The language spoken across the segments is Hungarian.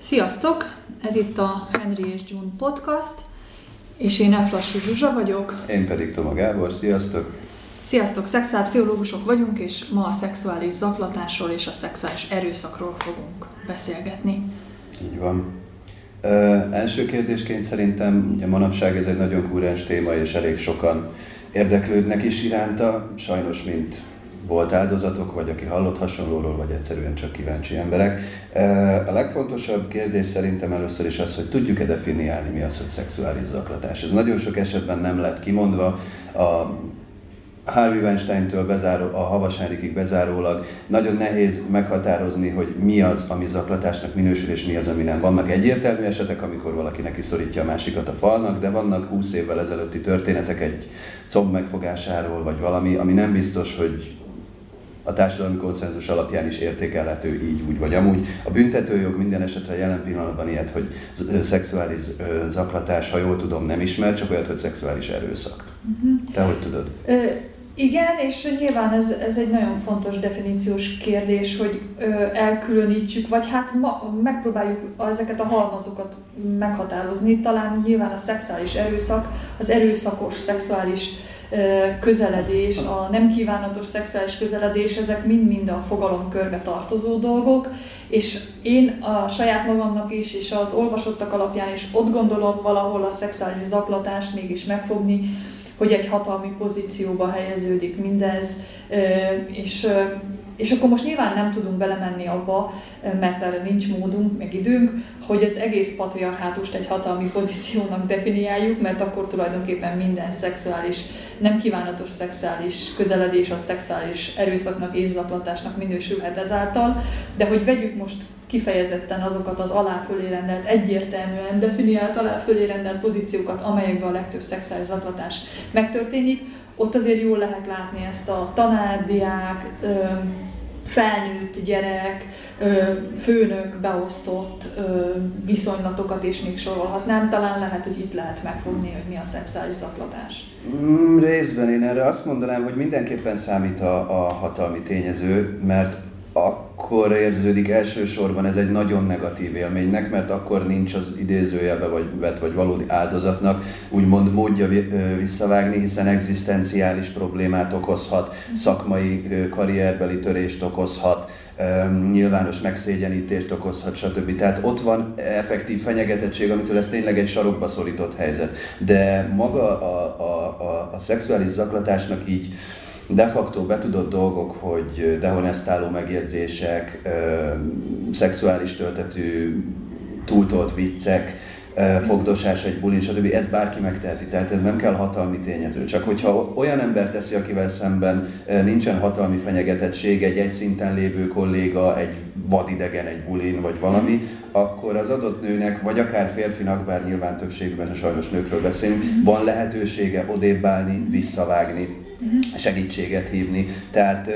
Sziasztok! Ez itt a Henry és June podcast, és én Eflassú Zsuzsa vagyok. Én pedig Toma Gábor, sziasztok! Sziasztok! Szexuálpszichológusok vagyunk, és ma a szexuális zaklatásról és a szexuális erőszakról fogunk beszélgetni. Így van. Ö, első kérdésként szerintem, ugye manapság ez egy nagyon kúrens téma, és elég sokan érdeklődnek is iránta, sajnos mint volt áldozatok, vagy aki hallott hasonlóról, vagy egyszerűen csak kíváncsi emberek. A legfontosabb kérdés szerintem először is az, hogy tudjuk-e definiálni, mi az, hogy szexuális zaklatás. Ez nagyon sok esetben nem lett kimondva. A Harvey Weinstein-től bezáró, a Havas Henrikig bezárólag nagyon nehéz meghatározni, hogy mi az, ami zaklatásnak minősül, és mi az, ami nem. Vannak egyértelmű esetek, amikor valaki neki szorítja a másikat a falnak, de vannak 20 évvel ezelőtti történetek egy comb megfogásáról, vagy valami, ami nem biztos, hogy a társadalmi konszenzus alapján is értékelhető így, úgy vagy amúgy. A büntetőjog minden esetre jelen pillanatban ilyet, hogy szexuális zaklatás, ha jól tudom, nem ismer, csak olyat, hogy szexuális erőszak. Uh-huh. Te hogy tudod? Ö, igen, és nyilván ez, ez egy nagyon fontos definíciós kérdés, hogy ö, elkülönítsük, vagy hát ma, megpróbáljuk ezeket a halmazokat meghatározni. Talán nyilván a szexuális erőszak, az erőszakos szexuális közeledés, a nem kívánatos szexuális közeledés, ezek mind-mind a fogalomkörbe tartozó dolgok, és én a saját magamnak is, és az olvasottak alapján is ott gondolom valahol a szexuális zaklatást mégis megfogni, hogy egy hatalmi pozícióba helyeződik mindez, és és akkor most nyilván nem tudunk belemenni abba, mert erre nincs módunk, meg időnk, hogy az egész patriarhátust egy hatalmi pozíciónak definiáljuk, mert akkor tulajdonképpen minden szexuális, nem kívánatos szexuális közeledés a szexuális erőszaknak és zaklatásnak minősülhet ezáltal, de hogy vegyük most kifejezetten azokat az aláfölé rendelt, egyértelműen definiált aláfölé rendelt pozíciókat, amelyekben a legtöbb szexuális zaklatás megtörténik, ott azért jól lehet látni ezt a tanárdiák, felnőtt gyerek, főnök beosztott viszonylatokat, és még sorolhatnám. Talán lehet, hogy itt lehet megfogni, hogy mi a szexuális zaklatás. Mm, részben én erre azt mondanám, hogy mindenképpen számít a, a hatalmi tényező, mert akkor érződik elsősorban ez egy nagyon negatív élménynek, mert akkor nincs az idézőjelbe vagy vett vagy valódi áldozatnak úgymond módja visszavágni, hiszen egzisztenciális problémát okozhat, szakmai karrierbeli törést okozhat, nyilvános megszégyenítést okozhat, stb. Tehát ott van effektív fenyegetettség, amitől ez tényleg egy sarokba szorított helyzet. De maga a, a, a, a szexuális zaklatásnak így de facto betudott dolgok, hogy dehonestáló megjegyzések, szexuális töltetű, túltolt viccek, fogdosás egy bulin, stb. Ez bárki megteheti, tehát ez nem kell hatalmi tényező. Csak hogyha olyan ember teszi, akivel szemben nincsen hatalmi fenyegetettség, egy egy szinten lévő kolléga, egy vadidegen, egy bulin, vagy valami, akkor az adott nőnek, vagy akár férfinak, bár nyilván többségben sajnos nőkről beszélünk, van lehetősége odébb állni, visszavágni, segítséget hívni. Tehát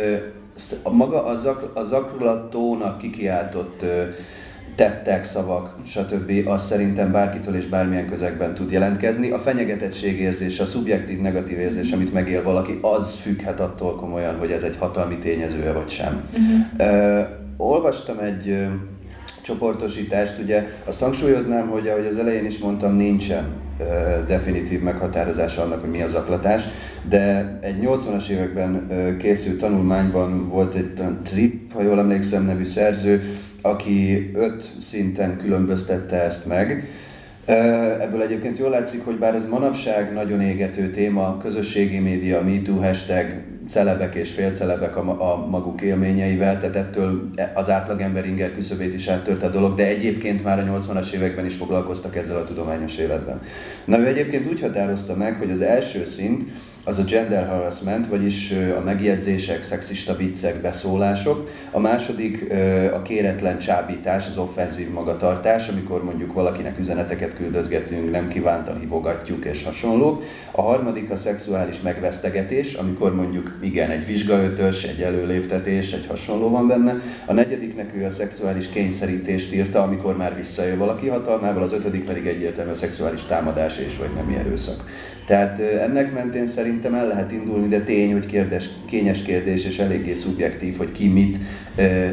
maga a, zak, a zaklatónak kikiáltott tettek, szavak, stb. az szerintem bárkitől és bármilyen közegben tud jelentkezni. A fenyegetettségérzés, a szubjektív negatív érzés, amit megél valaki, az függhet attól komolyan, hogy ez egy hatalmi tényezője vagy sem. Uh-huh. Uh, olvastam egy csoportosítást, ugye azt hangsúlyoznám, hogy ahogy az elején is mondtam, nincsen uh, definitív meghatározása annak, hogy mi az zaklatás, de egy 80-as években uh, készült tanulmányban volt egy Trip, ha jól emlékszem, nevű szerző, aki öt szinten különböztette ezt meg, Ebből egyébként jól látszik, hogy bár ez manapság nagyon égető téma, közösségi média, MeToo hashtag, celebek és félcelebek a, maguk élményeivel, tehát ettől az átlagember inger küszöbét is áttört a dolog, de egyébként már a 80-as években is foglalkoztak ezzel a tudományos életben. Na ő egyébként úgy határozta meg, hogy az első szint, az a gender harassment, vagyis a megjegyzések, szexista viccek, beszólások. A második a kéretlen csábítás, az offenzív magatartás, amikor mondjuk valakinek üzeneteket küldözgetünk, nem kívántan hívogatjuk és hasonlók. A harmadik a szexuális megvesztegetés, amikor mondjuk igen, egy vizsgaötös, egy előléptetés, egy hasonló van benne. A negyediknek ő a szexuális kényszerítést írta, amikor már visszajön valaki hatalmával, az ötödik pedig egyértelműen a szexuális támadás és vagy nem erőszak. Tehát ennek mentén szerint szerintem el lehet indulni, de tény, hogy kérdés, kényes kérdés és eléggé szubjektív, hogy ki mit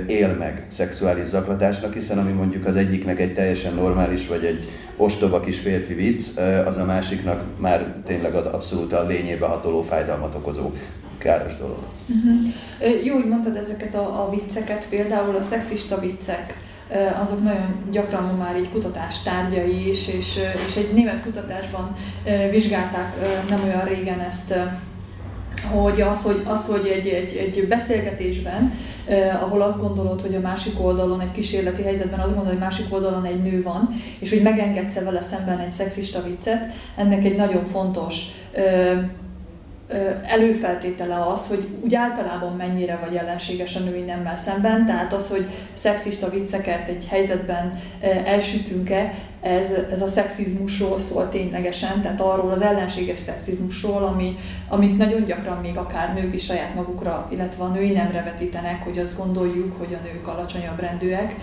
él meg szexuális zaklatásnak, hiszen ami mondjuk az egyiknek egy teljesen normális, vagy egy ostoba kis férfi vicc, az a másiknak már tényleg az abszolút a lényébe hatoló fájdalmat okozó káros dolog. Uh-huh. Jó, hogy mondtad ezeket a, a vicceket, például a szexista viccek, azok nagyon gyakran már így kutatás tárgyai is, és, és egy német kutatásban vizsgálták nem olyan régen ezt hogy az, hogy, az, hogy egy, egy, egy beszélgetésben, eh, ahol azt gondolod, hogy a másik oldalon, egy kísérleti helyzetben azt gondolod, hogy másik oldalon egy nő van, és hogy megengedsz vele szemben egy szexista viccet, ennek egy nagyon fontos eh, előfeltétele az, hogy úgy általában mennyire vagy ellenséges a női nemmel szemben, tehát az, hogy szexista vicceket egy helyzetben elsütünk-e, ez, ez a szexizmusról szól ténylegesen, tehát arról az ellenséges szexizmusról, ami, amit nagyon gyakran még akár nők is saját magukra, illetve a női nemre vetítenek, hogy azt gondoljuk, hogy a nők alacsonyabb rendűek,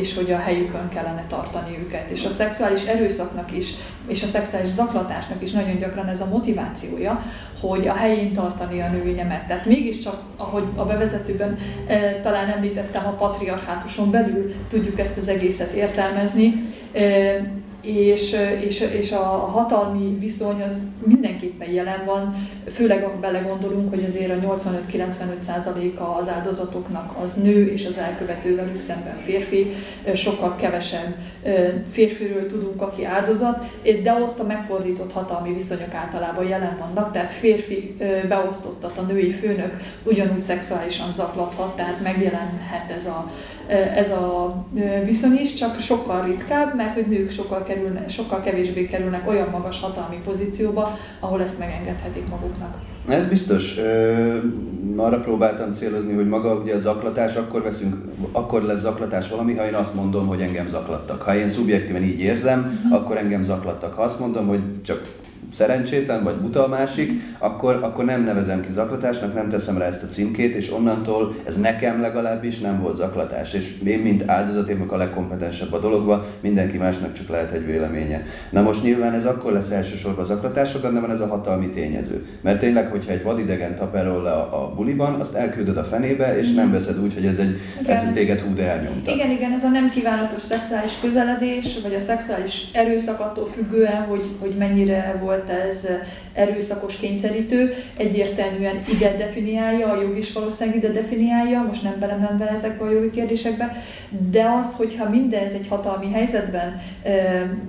és hogy a helyükön kellene tartani őket. És a szexuális erőszaknak is, és a szexuális zaklatásnak is nagyon gyakran ez a motivációja, hogy a helyén tartani a női nemet. Tehát mégiscsak, ahogy a bevezetőben e, talán említettem, a patriarchátuson belül tudjuk ezt az egészet értelmezni. És, és, és a hatalmi viszony az mindenképpen jelen van, főleg ha belegondolunk, hogy azért a 85-95%-a az áldozatoknak az nő, és az elkövető velük szemben férfi, sokkal kevesebb férfiről tudunk, aki áldozat, de ott a megfordított hatalmi viszonyok általában jelen vannak, tehát férfi beosztottat a női főnök ugyanúgy szexuálisan zaklathat, tehát megjelenhet ez a, ez a viszony is, csak sokkal ritkább, mert hogy nők sokkal kerülne, sokkal kevésbé kerülnek olyan magas hatalmi pozícióba, ahol ezt megengedhetik maguknak. Ez biztos. Ö, arra próbáltam célozni, hogy maga ugye a zaklatás, akkor veszünk, akkor lesz zaklatás valami, ha én azt mondom, hogy engem zaklattak. Ha én szubjektíven így érzem, uh-huh. akkor engem zaklattak. Ha azt mondom, hogy csak szerencsétlen, vagy buta a másik, akkor, akkor nem nevezem ki zaklatásnak, nem teszem rá ezt a címkét, és onnantól ez nekem legalábbis nem volt zaklatás. És én, mint áldozat, én a legkompetensebb a dologba, mindenki másnak csak lehet egy véleménye. Na most nyilván ez akkor lesz elsősorban zaklatás, benne van ez a hatalmi tényező. Mert tényleg, hogyha egy vadidegen taperol le a, a buliban, azt elküldöd a fenébe, és nem veszed úgy, hogy ez egy igen, ez téged húd elnyomta. Igen, igen, ez a nem kívánatos szexuális közeledés, vagy a szexuális erőszak attól függően, hogy, hogy mennyire volt volt ez erőszakos kényszerítő, egyértelműen ide definiálja, a jog is valószínűleg ide definiálja, most nem belemenve ezekbe a jogi kérdésekbe, de az, hogyha mindez egy hatalmi helyzetben e,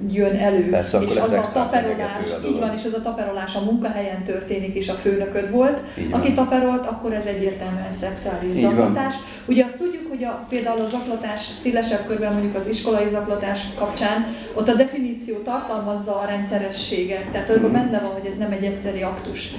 jön elő, Persze, és az a taperolás, így van, és az a taperolás a munkahelyen történik, és a főnököd volt, így aki van. taperolt, akkor ez egyértelműen szexuális így zaklatás. Van. Ugye azt tudjuk, hogy a, például a zaklatás szélesebb körben, mondjuk az iskolai zaklatás kapcsán, ott a definíció tartalmazza a rendszerességet, tehát mm. benne van, hogy ez nem egy egyszeri aktus.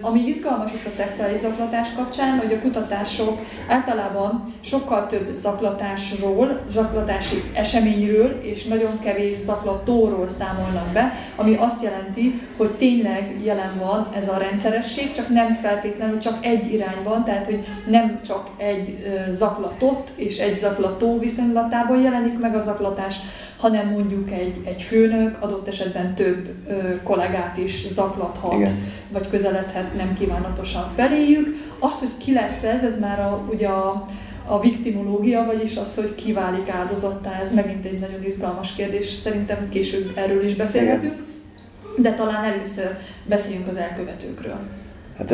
Ami izgalmas itt a szexuális zaklatás kapcsán, hogy a kutatások általában sokkal több zaklatásról, zaklatási eseményről és nagyon kevés zaklatóról számolnak be, ami azt jelenti, hogy tényleg jelen van ez a rendszeresség, csak nem feltétlenül csak egy irányban, tehát hogy nem csak egy zaklatott és egy zaklató viszonylatában jelenik meg a zaklatás, hanem mondjuk egy, egy főnök adott esetben több ö, kollégát is zaklathat, Igen. vagy közeledhet nem kívánatosan feléjük. Az, hogy ki lesz ez, ez már a, ugye a, a viktimológia, vagyis az, hogy ki válik áldozattá, ez megint egy nagyon izgalmas kérdés, szerintem később erről is beszélhetünk, de talán először beszéljünk az elkövetőkről. Hát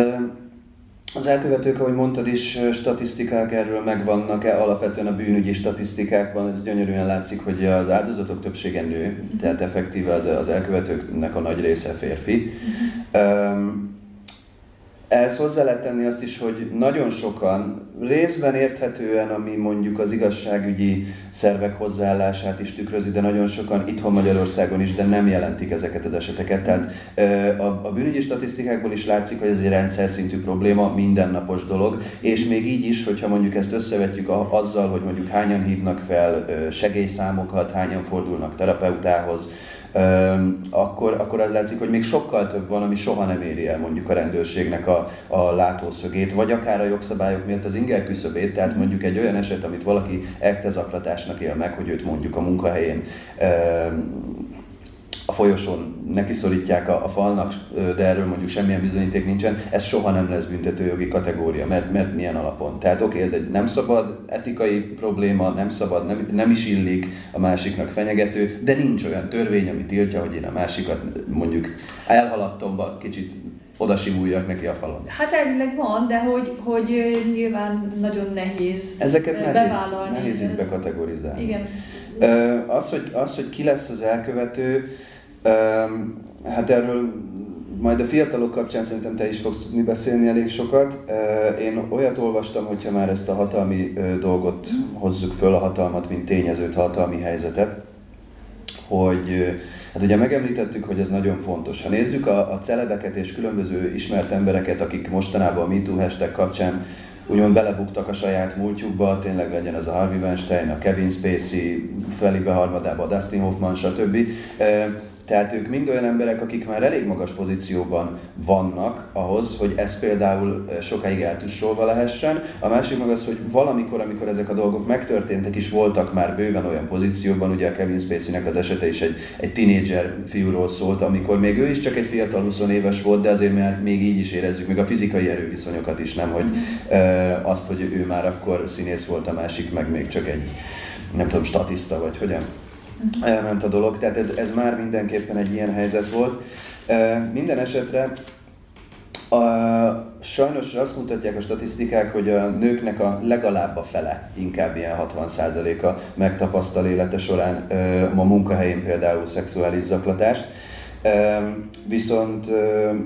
az elkövetők, ahogy mondtad is, statisztikák erről megvannak-e, alapvetően a bűnügyi statisztikákban ez gyönyörűen látszik, hogy az áldozatok többsége nő, tehát effektíve az, az elkövetőknek a nagy része férfi. Um, ehhez hozzá lehet tenni azt is, hogy nagyon sokan részben érthetően, ami mondjuk az igazságügyi szervek hozzáállását is tükrözi, de nagyon sokan itthon Magyarországon is, de nem jelentik ezeket az eseteket. Tehát a, a bűnügyi statisztikákból is látszik, hogy ez egy rendszer szintű probléma, mindennapos dolog, és még így is, hogyha mondjuk ezt összevetjük a, azzal, hogy mondjuk hányan hívnak fel segélyszámokat, hányan fordulnak terapeutához, akkor, akkor az látszik, hogy még sokkal több van, ami soha nem éri el mondjuk a rendőrségnek a, a látószögét, vagy akár a jogszabályok miatt az inger küszöbét, tehát mondjuk egy olyan eset, amit valaki ektezaklatásnak él meg, hogy őt mondjuk a munkahelyén a folyosón nekiszorítják a, a falnak, de erről mondjuk semmilyen bizonyíték nincsen, ez soha nem lesz büntetőjogi kategória, mert, mert milyen alapon. Tehát oké, okay, ez egy nem szabad etikai probléma, nem szabad, nem, nem is illik a másiknak fenyegető, de nincs olyan törvény, ami tiltja, hogy én a másikat mondjuk elhaladtomba kicsit oda simuljak neki a falon. Hát elvileg van, de hogy, hogy nyilván nagyon nehéz Ezeket nehéz, bevállalni. Nehéz így bekategorizálni. Igen. Az hogy, az, hogy ki lesz az elkövető, hát erről majd a fiatalok kapcsán szerintem te is fogsz tudni beszélni elég sokat. Én olyat olvastam, hogyha már ezt a hatalmi dolgot hozzuk föl, a hatalmat, mint tényezőt, hatalmi helyzetet, hogy Hát ugye megemlítettük, hogy ez nagyon fontos. Ha nézzük a, a celebeket és különböző ismert embereket, akik mostanában a MeToo hashtag kapcsán úgymond belebuktak a saját múltjukba, tényleg legyen az a Harvey Weinstein, a Kevin Spacey, Felipe harmadába, a Dustin Hoffman, stb. Tehát ők mind olyan emberek, akik már elég magas pozícióban vannak ahhoz, hogy ez például sokáig eltussolva lehessen. A másik meg az, hogy valamikor, amikor ezek a dolgok megtörténtek, is voltak már bőven olyan pozícióban, ugye a Kevin Spacey-nek az esete is egy, egy tinédzser fiúról szólt, amikor még ő is csak egy fiatal 20 éves volt, de azért még így is érezzük, még a fizikai erőviszonyokat is nem, hogy e, azt, hogy ő már akkor színész volt, a másik meg még csak egy, nem tudom, statiszta, vagy hogyan elment a dolog, tehát ez, ez már mindenképpen egy ilyen helyzet volt. Minden esetre a, sajnos azt mutatják a statisztikák, hogy a nőknek a legalább a fele, inkább ilyen 60%-a megtapasztal élete során a munkahelyén például szexuális zaklatást. Viszont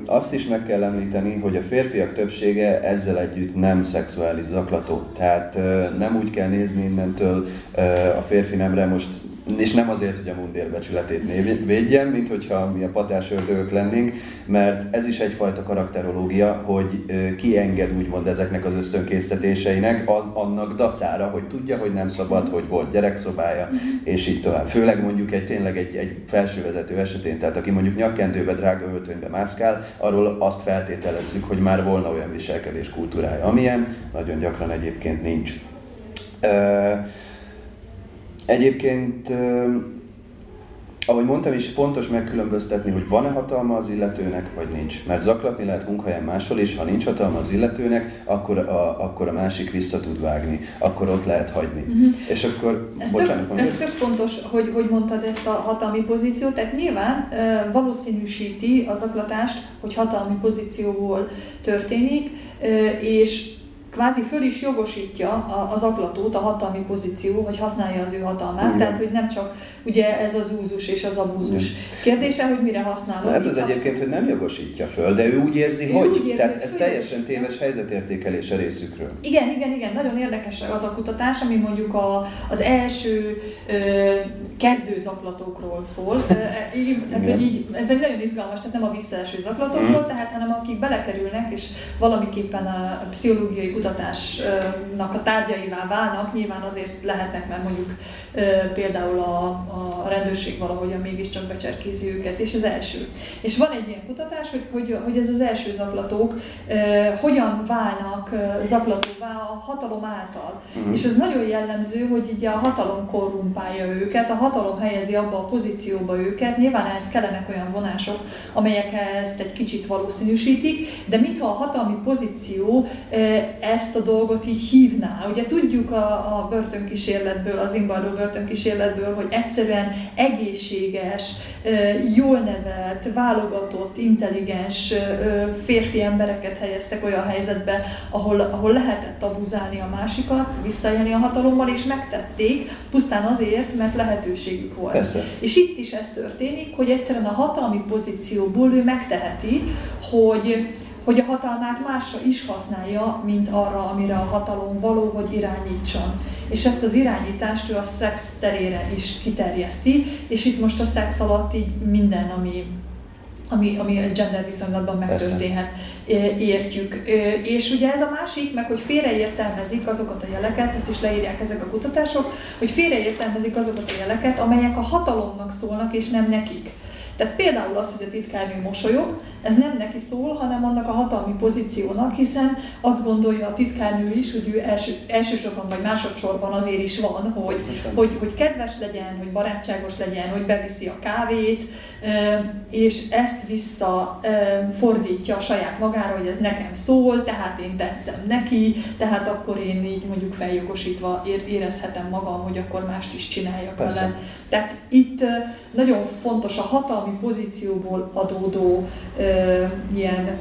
azt is meg kell említeni, hogy a férfiak többsége ezzel együtt nem szexuális zaklató. Tehát nem úgy kell nézni innentől a férfi nemre most és nem azért, hogy a mundér becsületét védjen, mint hogyha mi a patás ördögök lennénk, mert ez is egyfajta karakterológia, hogy ki enged úgymond ezeknek az ösztönkésztetéseinek az, annak dacára, hogy tudja, hogy nem szabad, hogy volt gyerekszobája, és így tovább. Főleg mondjuk egy tényleg egy, egy felsővezető esetén, tehát aki mondjuk nyakkendőbe, drága öltönybe mászkál, arról azt feltételezzük, hogy már volna olyan viselkedés kultúrája, amilyen nagyon gyakran egyébként nincs. Uh, Egyébként, ahogy mondtam is, fontos megkülönböztetni, hogy van-e hatalma az illetőnek, vagy nincs. Mert zaklatni lehet munkahelyen máshol is, ha nincs hatalma az illetőnek, akkor a, akkor a másik vissza tud vágni, akkor ott lehet hagyni. Uh-huh. És akkor, ez bocsánat, tök, Ez tök fontos, hogy, hogy mondtad ezt a hatalmi pozíciót, tehát nyilván e, valószínűsíti a zaklatást, hogy hatalmi pozícióból történik, e, és kvázi föl is jogosítja az aklatót, a hatalmi pozíció, hogy használja az ő hatalmát, Igen. tehát hogy nem csak ugye ez az úzus és az abúzus kérdése, hogy mire használod. Ez az egyébként, hogy nem jogosítja föl, de ő úgy érzi, ő hogy. Úgy érzi, tehát ez teljesen téves helyzetértékelés a részükről. Igen, igen, igen, nagyon érdekes az a kutatás, ami mondjuk a, az első ö, kezdőzaklatókról szól. E, tehát, hogy így, ez egy nagyon izgalmas, tehát nem a visszaeső zaklatókról, mm. tehát hanem akik belekerülnek, és valamiképpen a pszichológiai kutatásnak a tárgyaivá válnak, nyilván azért lehetnek, mert mondjuk például a, a rendőrség valahogyan mégiscsak becserkézi őket, és az első. És van egy ilyen kutatás, hogy, hogy, hogy ez az első zaklatók hogyan válnak zaklatóvá a hatalom által. Mm. És ez nagyon jellemző, hogy így a hatalom korrumpálja őket, a hatalom helyezi abba a pozícióba őket, nyilván ehhez kellenek olyan vonások, amelyek ezt egy kicsit valószínűsítik, de mintha a hatalmi pozíció ezt a dolgot így hívná. Ugye tudjuk a, a börtönkísérletből, az Imbarló börtönkísérletből, hogy egyszerűen egészséges, jól nevelt, válogatott, intelligens férfi embereket helyeztek olyan helyzetbe, ahol, ahol lehetett abuzálni a másikat, visszaélni a hatalommal, és megtették, pusztán azért, mert lehetőségük volt. Persze. És itt is ez történik, hogy egyszerűen a hatalmi pozícióból ő megteheti, hogy hogy a hatalmát másra is használja, mint arra, amire a hatalom való, hogy irányítson. És ezt az irányítást ő a szex terére is kiterjeszti, és itt most a szex alatt így minden, ami ami, ami a gender viszonylatban megtörténhet, értjük. És ugye ez a másik, meg hogy félreértelmezik azokat a jeleket, ezt is leírják ezek a kutatások, hogy félreértelmezik azokat a jeleket, amelyek a hatalomnak szólnak, és nem nekik. Tehát például az, hogy a titkárnő mosolyog, ez nem neki szól, hanem annak a hatalmi pozíciónak, hiszen azt gondolja a titkárnő is, hogy ő első, elsősorban vagy másodszorban azért is van, hogy, hogy, hogy kedves legyen, hogy barátságos legyen, hogy beviszi a kávét, és ezt visszafordítja a saját magára, hogy ez nekem szól, tehát én tetszem neki, tehát akkor én így mondjuk feljogosítva érezhetem magam, hogy akkor mást is csináljak vele. Tehát itt nagyon fontos a hatalmi pozícióból adódó ilyen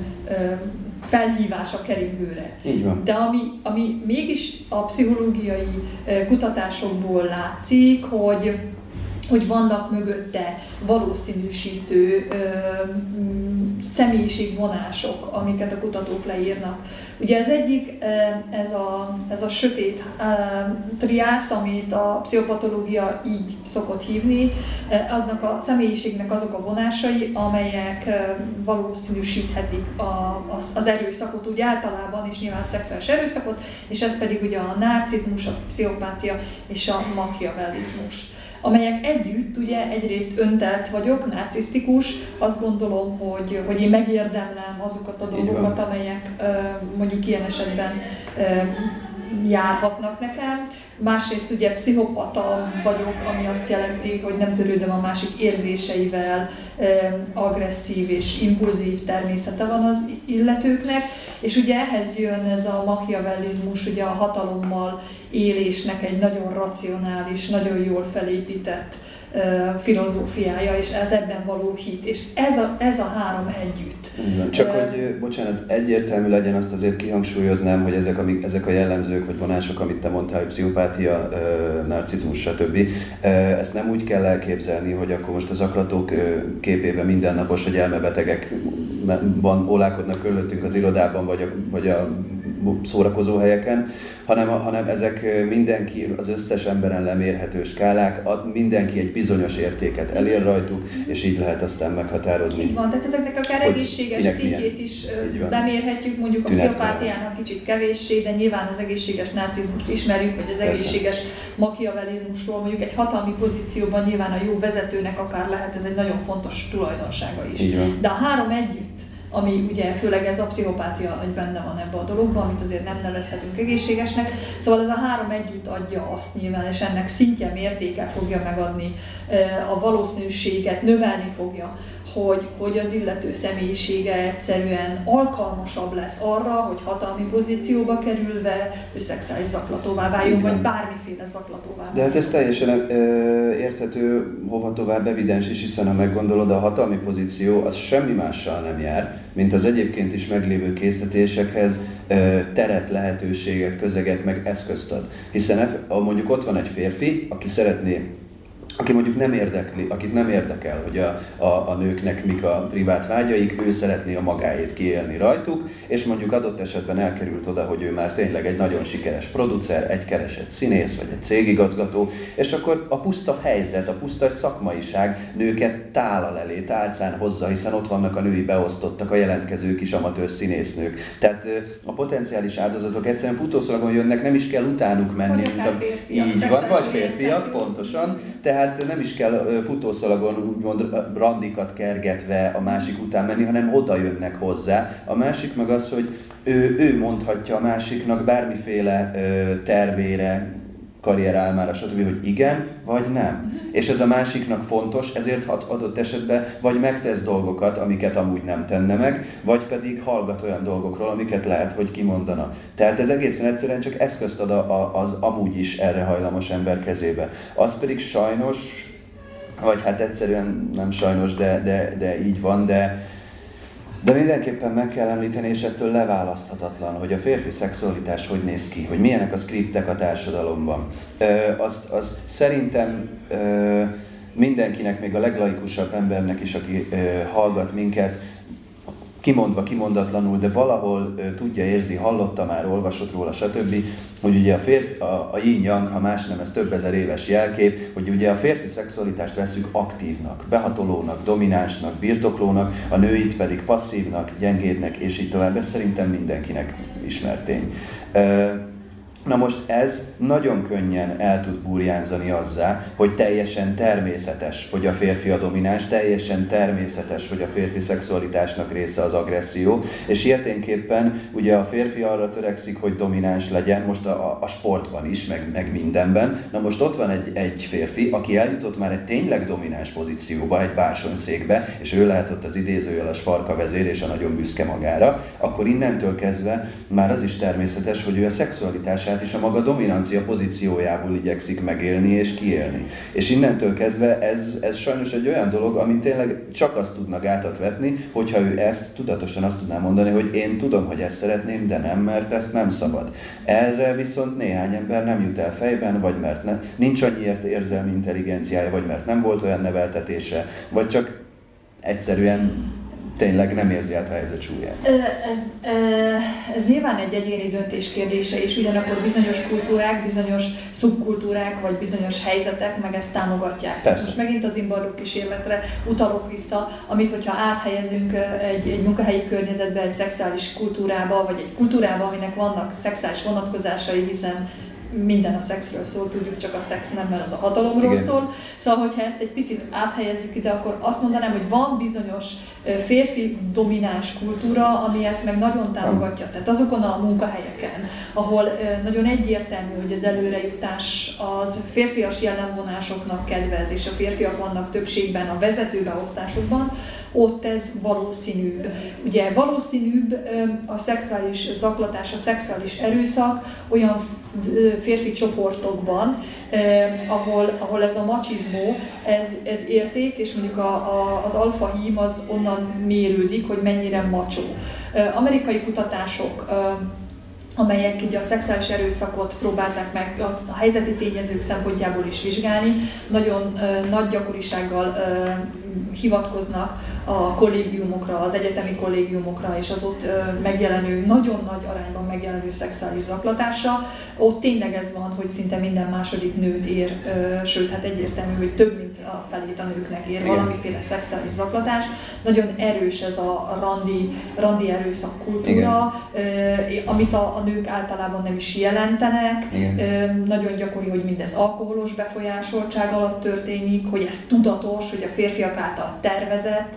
felhívás a keringőre. Így van. De ami, ami mégis a pszichológiai kutatásokból látszik, hogy hogy vannak mögötte valószínűsítő ö, személyiségvonások, amiket a kutatók leírnak. Ugye az egyik ez a, ez a sötét triász, amit a pszichopatológia így szokott hívni, aznak a személyiségnek azok a vonásai, amelyek valószínűsíthetik a, az, az erőszakot úgy általában, és nyilván a szexuális erőszakot, és ez pedig ugye a narcizmus, a pszichopátia és a machiavellizmus amelyek együtt ugye egyrészt öntelt vagyok, narcisztikus, azt gondolom, hogy, hogy én megérdemlem azokat a dolgokat, amelyek mondjuk ilyen esetben járhatnak nekem. Másrészt ugye pszichopata vagyok, ami azt jelenti, hogy nem törődöm a másik érzéseivel, agresszív és impulzív természete van az illetőknek, és ugye ehhez jön ez a machiavellizmus, ugye a hatalommal élésnek egy nagyon racionális, nagyon jól felépített filozófiája, és ez ebben való hit. És ez a, ez a három együtt. Igen, csak uh, hogy, bocsánat, egyértelmű legyen, azt azért kihangsúlyoznám, hogy ezek, amik, ezek a jellemzők vagy vonások, amit te mondtál, hogy pszichopátia, narcizmus, stb. Ezt nem úgy kell elképzelni, hogy akkor most az aklatók képében mindennapos, hogy elmebetegek van, ólálkodnak körülöttünk az irodában, vagy a, vagy a szórakozó helyeken, hanem, hanem ezek mindenki, az összes emberen lemérhető skálák, mindenki egy bizonyos értéket elér rajtuk, és így lehet aztán meghatározni. Így van, tehát ezeknek akár egészséges szintjét is bemérhetjük, mondjuk a pszichopátiának kicsit kevéssé, de nyilván az egészséges narcizmust ismerjük, vagy az egészséges machiavellizmusról, mondjuk egy hatalmi pozícióban nyilván a jó vezetőnek akár lehet ez egy nagyon fontos tulajdonsága is. De a három együtt, ami ugye főleg ez a pszichopátia, hogy benne van ebbe a dologba, amit azért nem nevezhetünk egészségesnek. Szóval ez a három együtt adja azt nyilván, és ennek szintje, mértéke fogja megadni a valószínűséget, növelni fogja hogy, hogy az illető személyisége egyszerűen alkalmasabb lesz arra, hogy hatalmi pozícióba kerülve ő szexuális zaklatóvá váljon, vagy bármiféle zaklatóvá De hát ez teljesen ö, érthető, hova tovább evidens is, hiszen ha meggondolod, a hatalmi pozíció az semmi mással nem jár, mint az egyébként is meglévő késztetésekhez ö, teret, lehetőséget, közeget, meg eszközt ad. Hiszen mondjuk ott van egy férfi, aki szeretné aki mondjuk nem érdekli, akit nem érdekel, hogy a, a, a nőknek mik a privát vágyaik, ő szeretné a magáét kiélni rajtuk, és mondjuk adott esetben elkerült oda, hogy ő már tényleg egy nagyon sikeres producer, egy keresett színész, vagy egy cégigazgató, és akkor a puszta helyzet, a puszta szakmaiság nőket tálal elé, tálcán hozza, hiszen ott vannak a női beosztottak, a jelentkezők is amatőr színésznők. Tehát a potenciális áldozatok egyszerűen futószalagon jönnek, nem is kell utánuk menni, mint a, így van, vagy férfiak, pontosan. Tehát tehát nem is kell futószalagon úgymond randikat kergetve a másik után menni, hanem oda jönnek hozzá. A másik meg az, hogy ő, ő mondhatja a másiknak bármiféle tervére, karrierálmára, stb., hogy igen, vagy nem. És ez a másiknak fontos, ezért hat adott esetben vagy megtesz dolgokat, amiket amúgy nem tenne meg, vagy pedig hallgat olyan dolgokról, amiket lehet, hogy kimondana. Tehát ez egészen egyszerűen csak eszközt ad az amúgy is erre hajlamos ember kezébe. Az pedig sajnos, vagy hát egyszerűen nem sajnos, de, de, de így van, de de mindenképpen meg kell említeni, és ettől leválaszthatatlan, hogy a férfi szexualitás hogy néz ki, hogy milyenek a skriptek a társadalomban. Ö, azt, azt szerintem ö, mindenkinek, még a leglaikusabb embernek is, aki ö, hallgat minket, kimondva, kimondatlanul, de valahol ö, tudja, érzi, hallotta már, olvasott róla, stb., hogy ugye a, férfi, a, a yin yang, ha más nem, ez több ezer éves jelkép, hogy ugye a férfi szexualitást veszük aktívnak, behatolónak, dominánsnak, birtoklónak, a nőit pedig passzívnak, gyengédnek, és így tovább. Ez szerintem mindenkinek ismert tény. Na most ez nagyon könnyen el tud burjánzani azzá, hogy teljesen természetes, hogy a férfi a domináns, teljesen természetes, hogy a férfi szexualitásnak része az agresszió, és ilyeténképpen ugye a férfi arra törekszik, hogy domináns legyen, most a, a sportban is, meg, meg mindenben. Na most ott van egy, egy férfi, aki eljutott már egy tényleg domináns pozícióba, egy bársonyszékbe, és ő lehet ott az idézőjeles farka vezér, és a nagyon büszke magára, akkor innentől kezdve már az is természetes, hogy ő a szexualitását magát is a maga dominancia pozíciójából igyekszik megélni és kiélni. És innentől kezdve ez, ez sajnos egy olyan dolog, amit tényleg csak azt tudna gátat vetni, hogyha ő ezt tudatosan azt tudná mondani, hogy én tudom, hogy ezt szeretném, de nem, mert ezt nem szabad. Erre viszont néhány ember nem jut el fejben, vagy mert ne, nincs annyiért érzelmi intelligenciája, vagy mert nem volt olyan neveltetése, vagy csak egyszerűen tényleg nem érzi át a helyzet súlyát. Ez, ez nyilván egy egyéni döntés kérdése, és ugyanakkor bizonyos kultúrák, bizonyos szubkultúrák, vagy bizonyos helyzetek meg ezt támogatják. Persze. Most megint az imbarú kísérletre utalok vissza, amit hogyha áthelyezünk egy, egy munkahelyi környezetbe, egy szexuális kultúrába, vagy egy kultúrába, aminek vannak szexuális vonatkozásai, hiszen minden a szexről szól, tudjuk, csak a szex nem, mert az a hatalomról Igen. szól. Szóval, hogyha ezt egy picit áthelyezzük ide, akkor azt mondanám, hogy van bizonyos férfi domináns kultúra, ami ezt meg nagyon támogatja. Tehát azokon a munkahelyeken, ahol nagyon egyértelmű, hogy az előrejutás az férfias jellemvonásoknak kedvez, és a férfiak vannak többségben a vezetőbeosztásokban, ott ez valószínűbb. Ugye valószínűbb a szexuális zaklatás, a szexuális erőszak olyan férfi csoportokban, ahol, ahol ez a macsizmó, ez, ez érték, és mondjuk a, a, az alfa hím az onnan mérődik, hogy mennyire macsó. Amerikai kutatások amelyek így a szexuális erőszakot próbálták meg a helyzeti tényezők szempontjából is vizsgálni, nagyon ö, nagy gyakorisággal ö, hivatkoznak a kollégiumokra, az egyetemi kollégiumokra és az ott megjelenő, nagyon nagy arányban megjelenő szexuális zaklatásra. Ott tényleg ez van, hogy szinte minden második nőt ér, sőt, hát egyértelmű, hogy több mint a felét a nőknek ér Igen. valamiféle szexuális zaklatás. Nagyon erős ez a randi, randi erőszak kultúra, ö, amit a, a nők általában nem is jelentenek. Igen. Nagyon gyakori, hogy mindez alkoholos befolyásoltság alatt történik, hogy ez tudatos, hogy a férfiak által tervezett,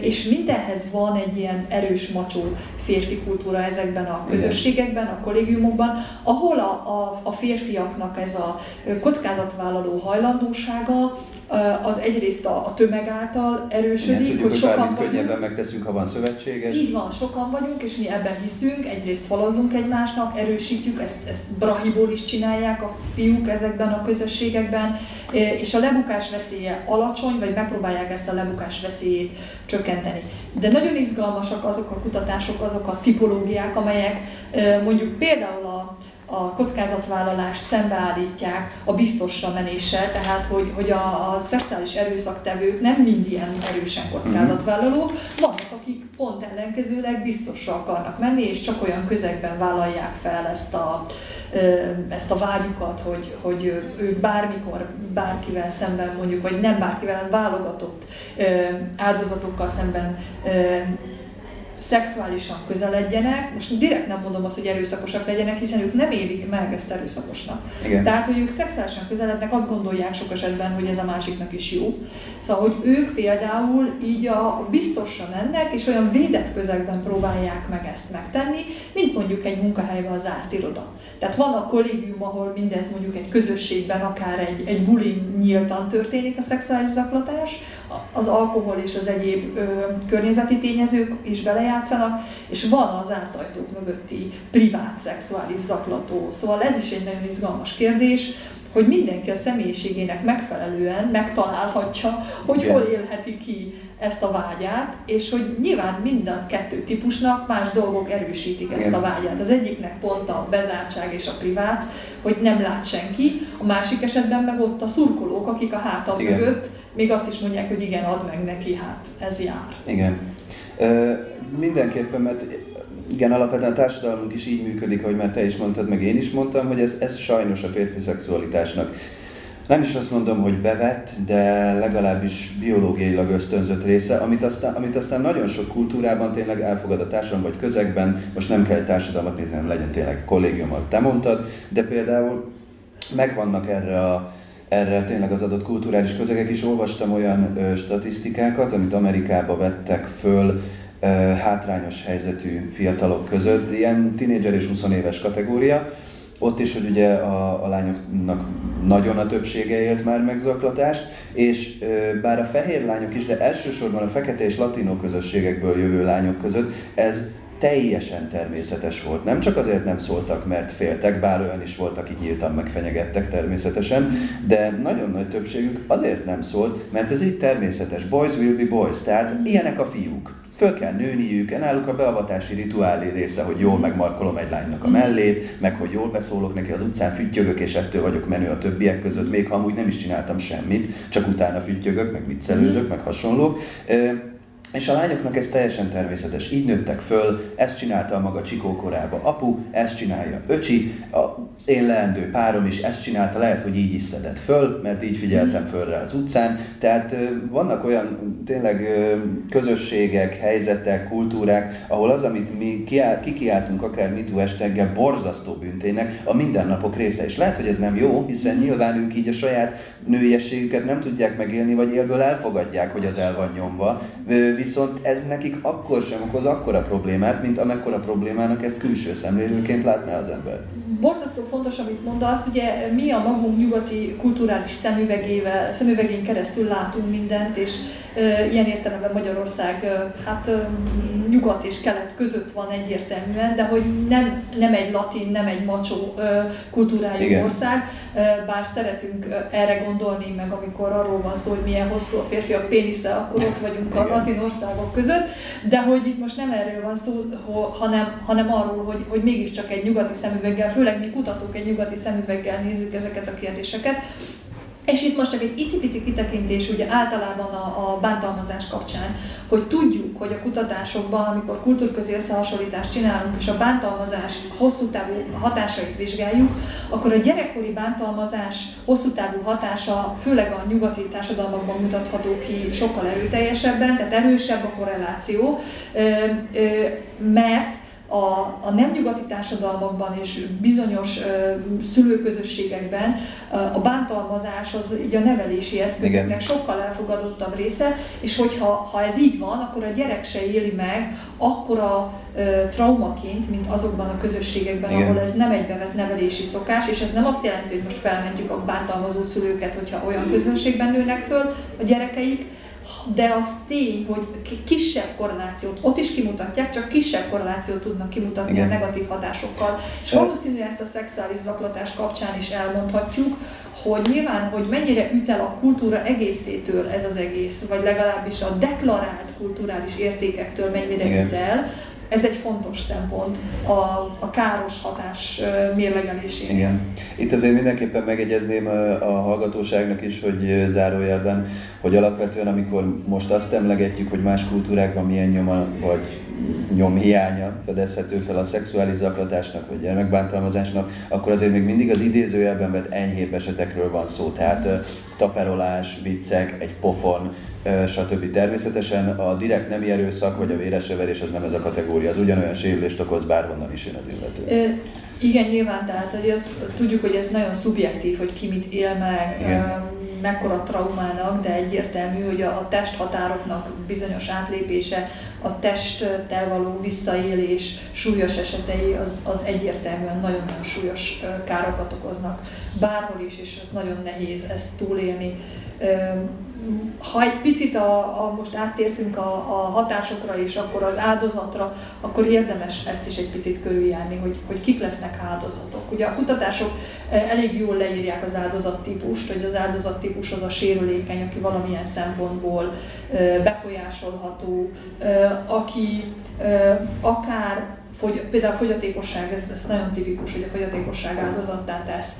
és mindenhez van egy ilyen erős macsó férfi kultúra ezekben a közösségekben, a kollégiumokban, ahol a, a, a férfiaknak ez a kockázatvállaló hajlandósága, az egyrészt a, a tömeg által erősödik, Igen, tudjuk, hogy sokan vagyunk. könnyebben megteszünk, ha van szövetséges. Így van, sokan vagyunk, és mi ebben hiszünk, egyrészt falazunk egymásnak, erősítjük, ezt, ezt brahiból is csinálják a fiúk ezekben a közösségekben, és a lebukás veszélye alacsony, vagy megpróbálják ezt a lebukás veszélyét csökkenteni. De nagyon izgalmasak azok a kutatások, azok a tipológiák, amelyek mondjuk például a a kockázatvállalást szembeállítják a biztosra menéssel, tehát hogy, hogy a, a szexuális erőszaktevők nem mind ilyen erősen kockázatvállalók, vannak, akik pont ellenkezőleg biztosra akarnak menni, és csak olyan közegben vállalják fel ezt a, ezt a vágyukat, hogy, hogy ők bármikor bárkivel szemben mondjuk, vagy nem bárkivel, válogatott áldozatokkal szemben szexuálisan közeledjenek, most direkt nem mondom azt, hogy erőszakosak legyenek, hiszen ők nem élik meg ezt erőszakosnak. Igen. Tehát, hogy ők szexuálisan közelednek, azt gondolják sok esetben, hogy ez a másiknak is jó. Szóval, hogy ők például így a biztosra mennek, és olyan védett közegben próbálják meg ezt megtenni, mint mondjuk egy munkahelyben az zárt iroda. Tehát van a kollégium, ahol mindez mondjuk egy közösségben, akár egy, egy bulin nyíltan történik a szexuális zaklatás, az alkohol és az egyéb ö, környezeti tényezők is belejátszanak, és van az ártajtók mögötti privát szexuális zaklató. Szóval ez is egy nagyon izgalmas kérdés, hogy mindenki a személyiségének megfelelően megtalálhatja, hogy Igen. hol élheti ki ezt a vágyát, és hogy nyilván mind a kettő típusnak más dolgok erősítik ezt Igen. a vágyát. Az egyiknek pont a bezártság és a privát, hogy nem lát senki, a másik esetben meg ott a szurkolók, akik a hátam Igen. mögött még azt is mondják, hogy igen, add meg neki, hát ez jár. Igen. Ö, mindenképpen, mert igen, alapvetően a társadalmunk is így működik, ahogy már te is mondtad, meg én is mondtam, hogy ez, ez sajnos a férfi szexualitásnak nem is azt mondom, hogy bevett, de legalábbis biológiailag ösztönzött része, amit aztán, amit aztán nagyon sok kultúrában tényleg elfogad a társadalom vagy közegben, most nem kell társadalmat nézni, nem legyen tényleg kollégium, ahogy te mondtad, de például megvannak erre a erre tényleg az adott kulturális közegek is. Olvastam olyan ö, statisztikákat, amit Amerikába vettek föl ö, hátrányos helyzetű fiatalok között, ilyen tinédzser és 20 éves kategória, ott is, hogy ugye a, a lányoknak nagyon a többsége élt már megzaklatást, és ö, bár a fehér lányok is, de elsősorban a fekete és latinó közösségekből jövő lányok között ez teljesen természetes volt. Nem csak azért nem szóltak, mert féltek, bár olyan is volt, akik nyíltan megfenyegettek természetesen, de nagyon nagy többségük azért nem szólt, mert ez így természetes. Boys will be boys, tehát ilyenek a fiúk föl kell nőniük, náluk a beavatási rituálé része, hogy jól megmarkolom egy lánynak a mellét, meg hogy jól beszólok neki az utcán, füttyögök, és ettől vagyok menő a többiek között, még ha amúgy nem is csináltam semmit, csak utána füttyögök, meg viccelődök, meg hasonlók. És a lányoknak ez teljesen természetes. Így nőttek föl, ezt csinálta a maga csikó korába apu, ezt csinálja öcsi, a én leendő párom is ezt csinálta, lehet, hogy így is szedett föl, mert így figyeltem föl rá az utcán. Tehát vannak olyan tényleg közösségek, helyzetek, kultúrák, ahol az, amit mi kikiáltunk akár MeToo hashtaggel, borzasztó büntének, a mindennapok része. És lehet, hogy ez nem jó, hiszen nyilván ők így a saját nőiességüket nem tudják megélni, vagy élből elfogadják, hogy az el van nyomva. Viszont ez nekik akkor sem okoz akkora problémát, mint amekkora problémának ezt külső szemlélőként látná az ember. Borzasztó fontos, amit mondasz, ugye mi a magunk nyugati kulturális szemüvegével, szemüvegén keresztül látunk mindent, és ilyen értelemben Magyarország hát nyugat és kelet között van egyértelműen, de hogy nem, nem egy latin, nem egy macsó kultúrájú Igen. ország, bár szeretünk erre gondolni, meg amikor arról van szó, hogy milyen hosszú a férfiak pénisze, akkor ott vagyunk a latin országok között, de hogy itt most nem erről van szó, hanem, hanem arról, hogy, hogy mégiscsak egy nyugati szemüveggel, főleg mi kutatók egy nyugati szemüveggel nézzük ezeket a kérdéseket. És itt most csak egy icipici kitekintés ugye általában a, a bántalmazás kapcsán, hogy tudjuk, hogy a kutatásokban, amikor kultúrközi összehasonlítást csinálunk, és a bántalmazás hosszú távú hatásait vizsgáljuk, akkor a gyerekkori bántalmazás hosszú távú hatása főleg a nyugati társadalmakban mutatható ki sokkal erőteljesebben, tehát erősebb a korreláció, mert a, a nem nyugati társadalmakban és bizonyos ö, szülőközösségekben ö, a bántalmazás az így a nevelési eszközöknek Igen. sokkal elfogadottabb része, és hogyha ha ez így van, akkor a gyerek se éli meg akkora ö, traumaként, mint azokban a közösségekben, Igen. ahol ez nem egy bevett nevelési szokás, és ez nem azt jelenti, hogy most felmentjük a bántalmazó szülőket, hogyha olyan közönségben nőnek föl a gyerekeik, de az tény, hogy kisebb korrelációt, ott is kimutatják, csak kisebb korrelációt tudnak kimutatni Igen. a negatív hatásokkal. És valószínű ezt a szexuális zaklatás kapcsán is elmondhatjuk, hogy nyilván, hogy mennyire üt el a kultúra egészétől ez az egész, vagy legalábbis a deklarált kulturális értékektől mennyire Igen. üt el, ez egy fontos szempont a, a káros hatás mérlegelésén. Igen. Itt azért mindenképpen megegyezném a, hallgatóságnak is, hogy zárójelben, hogy alapvetően amikor most azt emlegetjük, hogy más kultúrákban milyen nyoma vagy nyom hiánya fedezhető fel a szexuális zaklatásnak vagy gyermekbántalmazásnak, akkor azért még mindig az idézőjelben vett enyhébb esetekről van szó. Tehát taperolás, viccek, egy pofon, stb. Természetesen a direkt nemi erőszak vagy a véresreverés az nem ez a kategória, az ugyanolyan sérülést okoz, bárhonnan is jön az illető. E, igen, nyilván, tehát hogy ez, tudjuk, hogy ez nagyon szubjektív, hogy ki mit él meg, igen. mekkora traumának, de egyértelmű, hogy a, a testhatároknak bizonyos átlépése, a testtel való visszaélés súlyos esetei az, az egyértelműen nagyon-nagyon súlyos károkat okoznak bárhol is, és ez nagyon nehéz ezt túlélni ha egy picit a, a most áttértünk a, a hatásokra és akkor az áldozatra, akkor érdemes ezt is egy picit körüljárni, hogy, hogy kik lesznek áldozatok. Ugye a kutatások elég jól leírják az áldozattípust, hogy az áldozattípus az a sérülékeny, aki valamilyen szempontból befolyásolható, aki akár fogy, például a fogyatékosság, ez, ez nagyon tipikus, hogy a fogyatékosság áldozattá tesz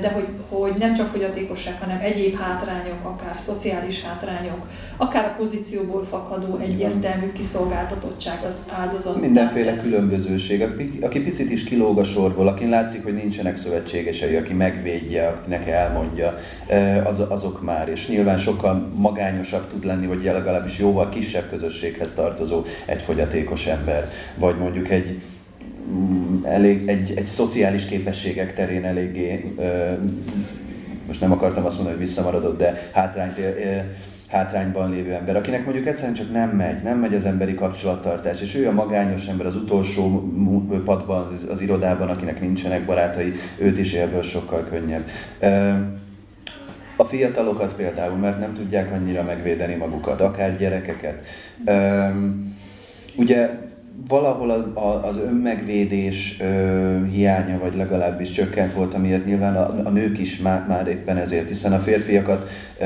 de hogy, hogy nem csak fogyatékosság, hanem egyéb hátrányok, akár szociális hátrányok, akár a pozícióból fakadó egyértelmű kiszolgáltatottság az áldozat. Mindenféle különbözőség. Aki picit is kilóg a sorból, aki látszik, hogy nincsenek szövetségesei, aki megvédje, akinek elmondja, az, azok már. És nyilván sokkal magányosabb tud lenni, vagy legalábbis jóval kisebb közösséghez tartozó egy fogyatékos ember, vagy mondjuk egy elég, egy, egy szociális képességek terén eléggé, most nem akartam azt mondani, hogy visszamaradott, de hátrányt hátrányban lévő ember, akinek mondjuk egyszerűen csak nem megy, nem megy az emberi kapcsolattartás, és ő a magányos ember az utolsó padban, az irodában, akinek nincsenek barátai, őt is ebből sokkal könnyebb. A fiatalokat például, mert nem tudják annyira megvédeni magukat, akár gyerekeket. Ugye valahol a, a, az önmegvédés ö, hiánya, vagy legalábbis csökkent volt, amiért nyilván a, a nők is má, már éppen ezért, hiszen a férfiakat, ö,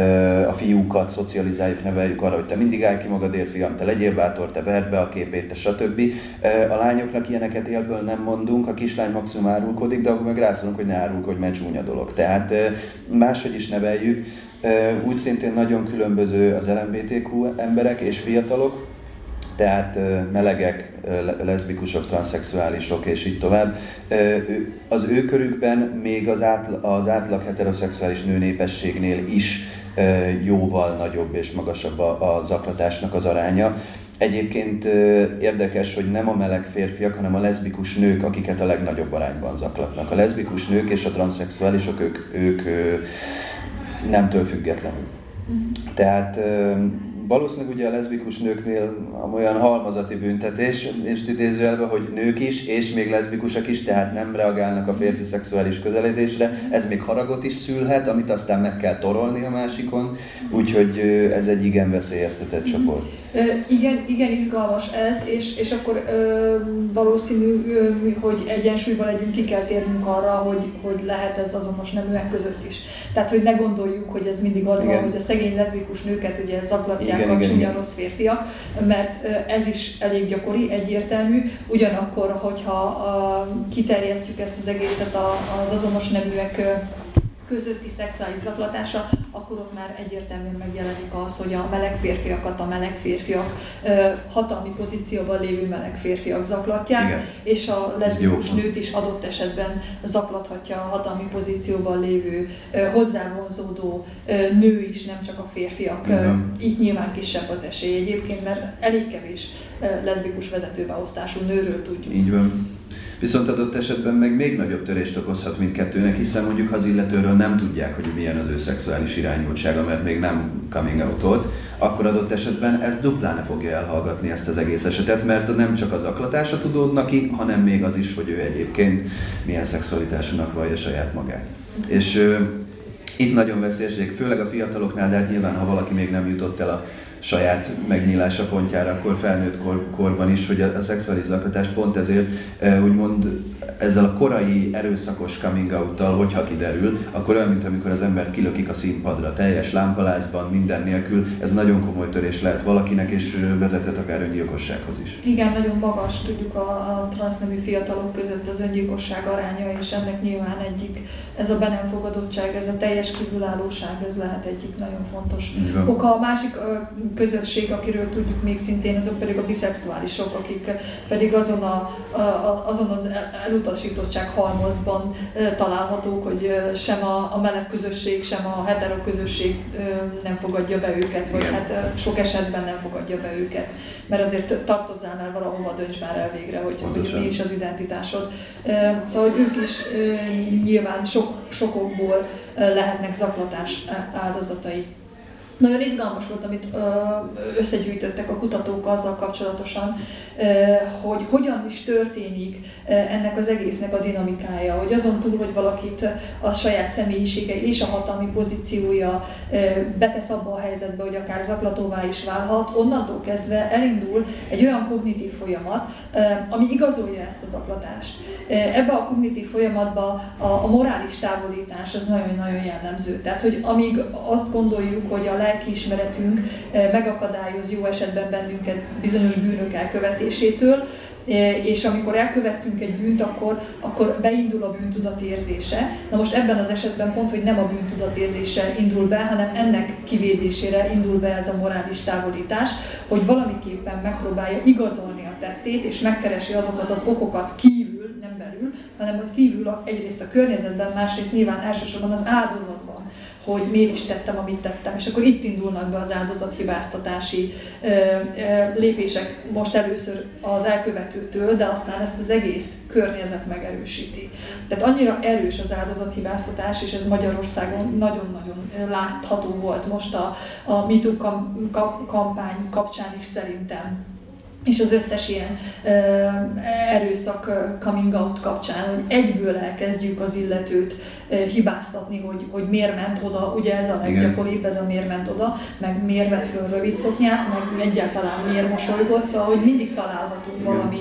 a fiúkat szocializáljuk, neveljük arra, hogy te mindig állj ki magadért, fiam, te legyél bátor, te verd be a képét, te stb. Ö, a lányoknak ilyeneket élből nem mondunk, a kislány maximum árulkodik, de akkor meg rászólunk, hogy ne árulkodj, mert csúnya dolog. Tehát ö, máshogy is neveljük. Ö, úgy szintén nagyon különböző az LMBTQ emberek és fiatalok, tehát melegek, leszbikusok, transzexuálisok és így tovább. Az ő körükben még az, átla, az átlag heteroszexuális nőnépességnél is jóval nagyobb és magasabb a, a zaklatásnak az aránya. Egyébként érdekes, hogy nem a meleg férfiak, hanem a leszbikus nők, akiket a legnagyobb arányban zaklatnak. A leszbikus nők és a transzexuálisok, ők, ők nemtől függetlenül. Mhm. Tehát valószínűleg ugye a leszbikus nőknél olyan halmazati büntetés, és idézőjelben, hogy nők is, és még leszbikusak is, tehát nem reagálnak a férfi szexuális közeledésre. Ez még haragot is szülhet, amit aztán meg kell torolni a másikon, úgyhogy ez egy igen veszélyeztetett csoport. Igen, igen izgalmas ez, és, és akkor ö, valószínű, ö, hogy egyensúlyban legyünk, ki kell térnünk arra, hogy, hogy lehet ez azonos neműek között is. Tehát, hogy ne gondoljuk, hogy ez mindig az igen. van, hogy a szegény leszbikus nőket ugye zaklatják igen, a igen, csúnya rossz férfiak, mert ez is elég gyakori, egyértelmű. Ugyanakkor, hogyha a, kiterjesztjük ezt az egészet az azonos neműek közötti szexuális zaklatása, akkor ott már egyértelműen megjelenik az, hogy a meleg férfiakat a meleg férfiak, hatalmi pozícióban lévő meleg férfiak zaklatják, Igen. és a leszbikus nőt is adott esetben zaklathatja a hatalmi pozícióban lévő, hozzávonzódó nő is, nem csak a férfiak. Igen. Itt nyilván kisebb az esély egyébként, mert elég kevés leszbikus vezetőbeosztású nőről tudjuk. Így van. Viszont adott esetben meg még nagyobb törést okozhat mindkettőnek, hiszen mondjuk az illetőről nem tudják, hogy milyen az ő szexuális irányultsága, mert még nem coming out akkor adott esetben ez duplán fogja elhallgatni ezt az egész esetet, mert nem csak az aklatása tudódnak ki, hanem még az is, hogy ő egyébként milyen szexualitásúnak vallja saját magát. És ö, itt nagyon veszélyesek, főleg a fiataloknál, de hát nyilván, ha valaki még nem jutott el a saját megnyílása pontjára, akkor felnőtt kor, korban is, hogy a, a szexuális zaklatás pont ezért úgymond ezzel a korai erőszakos coming out-tal, hogyha kiderül, akkor olyan, mint amikor az embert kilökik a színpadra, teljes lámpalázban, minden nélkül, ez nagyon komoly törés lehet valakinek, és vezethet akár öngyilkossághoz is. Igen, nagyon magas, tudjuk a, a transznemű fiatalok között az öngyilkosság aránya, és ennek nyilván egyik, ez a be nem fogadottság, ez a teljes kívülállóság, ez lehet egyik nagyon fontos Igen. oka. A másik közösség, akiről tudjuk még szintén, azok pedig a biszexuálisok, akik pedig azon, a, a, azon az elutasítottság halmazban találhatók, hogy sem a, a meleg közösség, sem a hetero közösség nem fogadja be őket, vagy Igen. hát sok esetben nem fogadja be őket, mert azért tartozzál már valahova, dönts már el végre, hogy, hogy mi is az identitásod. Szóval hogy ők is nyilván sok, sokokból lehetnek zaklatás áldozatai. Nagyon izgalmas volt, amit összegyűjtöttek a kutatók azzal kapcsolatosan, hogy hogyan is történik ennek az egésznek a dinamikája, hogy azon túl, hogy valakit a saját személyisége és a hatalmi pozíciója betesz abba a helyzetbe, hogy akár zaklatóvá is válhat, onnantól kezdve elindul egy olyan kognitív folyamat, ami igazolja ezt a zaklatást. Ebbe a kognitív folyamatba a, a morális távolítás az nagyon-nagyon jellemző. Tehát, hogy amíg azt gondoljuk, hogy a lelkiismeretünk megakadályoz jó esetben bennünket bizonyos bűnök elkövetésétől, és amikor elkövettünk egy bűnt, akkor, akkor beindul a bűntudat érzése. Na most ebben az esetben pont, hogy nem a bűntudat érzése indul be, hanem ennek kivédésére indul be ez a morális távolítás, hogy valamiképpen megpróbálja igazolni a tettét, és megkeresi azokat az okokat kívül, nem belül, hanem hogy kívül a, egyrészt a környezetben, másrészt nyilván elsősorban az áldozatban hogy miért is tettem, amit tettem. És akkor itt indulnak be az áldozathibáztatási lépések most először az elkövetőtől, de aztán ezt az egész környezet megerősíti. Tehát annyira erős az áldozathibáztatás, és ez Magyarországon nagyon-nagyon látható volt most a, a MeToo kampány kapcsán is szerintem és az összes ilyen ö, erőszak coming out kapcsán, hogy egyből elkezdjük az illetőt ö, hibáztatni, hogy, hogy miért ment oda, ugye ez a leggyakoribb, ez a miért ment oda, meg miért vett föl rövid szoknyát, meg egyáltalán miért mosolygott, szóval hogy mindig találhatunk Igen. valami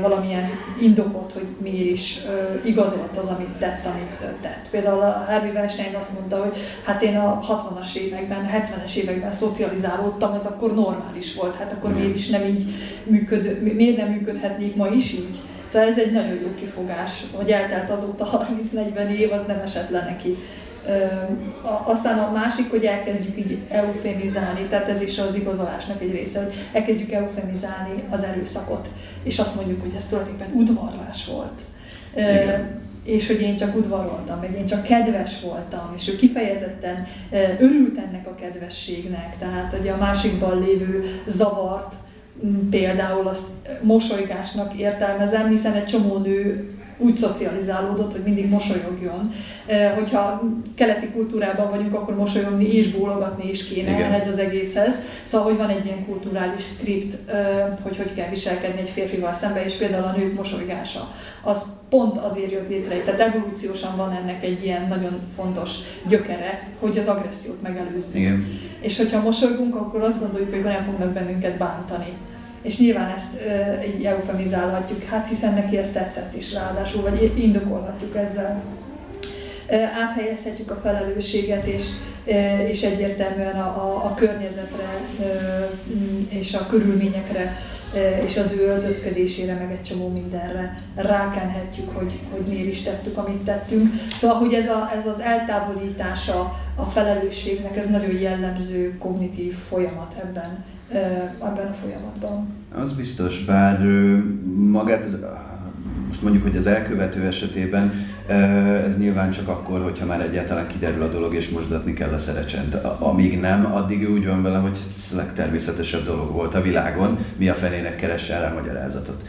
valamilyen indokot, hogy miért is igazolt az, amit tett, amit tett. Például a Harvey Weinstein azt mondta, hogy hát én a 60-as években, 70-es években szocializálódtam, ez akkor normális volt, hát akkor miért is nem így működ, miért nem működhetnék ma is így? Szóval ez egy nagyon jó kifogás, hogy eltelt azóta 30-40 év, az nem esett le neki. Aztán a másik, hogy elkezdjük így eufemizálni, tehát ez is az igazolásnak egy része, hogy elkezdjük eufemizálni az erőszakot, és azt mondjuk, hogy ez tulajdonképpen udvarlás volt. Igen. és hogy én csak udvaroltam, meg én csak kedves voltam, és ő kifejezetten örült ennek a kedvességnek, tehát hogy a másikban lévő zavart például azt mosolygásnak értelmezem, hiszen egy csomó nő úgy szocializálódott, hogy mindig mosolyogjon. Hogyha keleti kultúrában vagyunk, akkor mosolyogni és bólogatni is kéne Igen. ehhez az egészhez. Szóval, hogy van egy ilyen kulturális script, hogy hogy kell viselkedni egy férfival szemben, és például a nők mosolygása. Az pont azért jött létre, tehát evolúciósan van ennek egy ilyen nagyon fontos gyökere, hogy az agressziót megelőzzük. Igen. És hogyha mosolygunk, akkor azt gondoljuk, hogy nem fognak bennünket bántani és nyilván ezt e, így eufemizálhatjuk, hát hiszen neki ez tetszett is ráadásul, vagy indokolhatjuk ezzel. Áthelyezhetjük a felelősséget, és, és egyértelműen a, a, a környezetre e, és a körülményekre és az ő öltözködésére, meg egy csomó mindenre rákenhetjük, hogy, hogy miért is tettük, amit tettünk. Szóval, hogy ez, a, ez az eltávolítása a felelősségnek, ez nagyon jellemző kognitív folyamat ebben, ebben a folyamatban. Az biztos, bár magát az, most mondjuk, hogy az elkövető esetében ez nyilván csak akkor, hogyha már egyáltalán kiderül a dolog, és mosdatni kell a szerecsent. Amíg nem, addig úgy van vele, hogy ez a legtermészetesebb dolog volt a világon, mi a fenének keressen rá magyarázatot.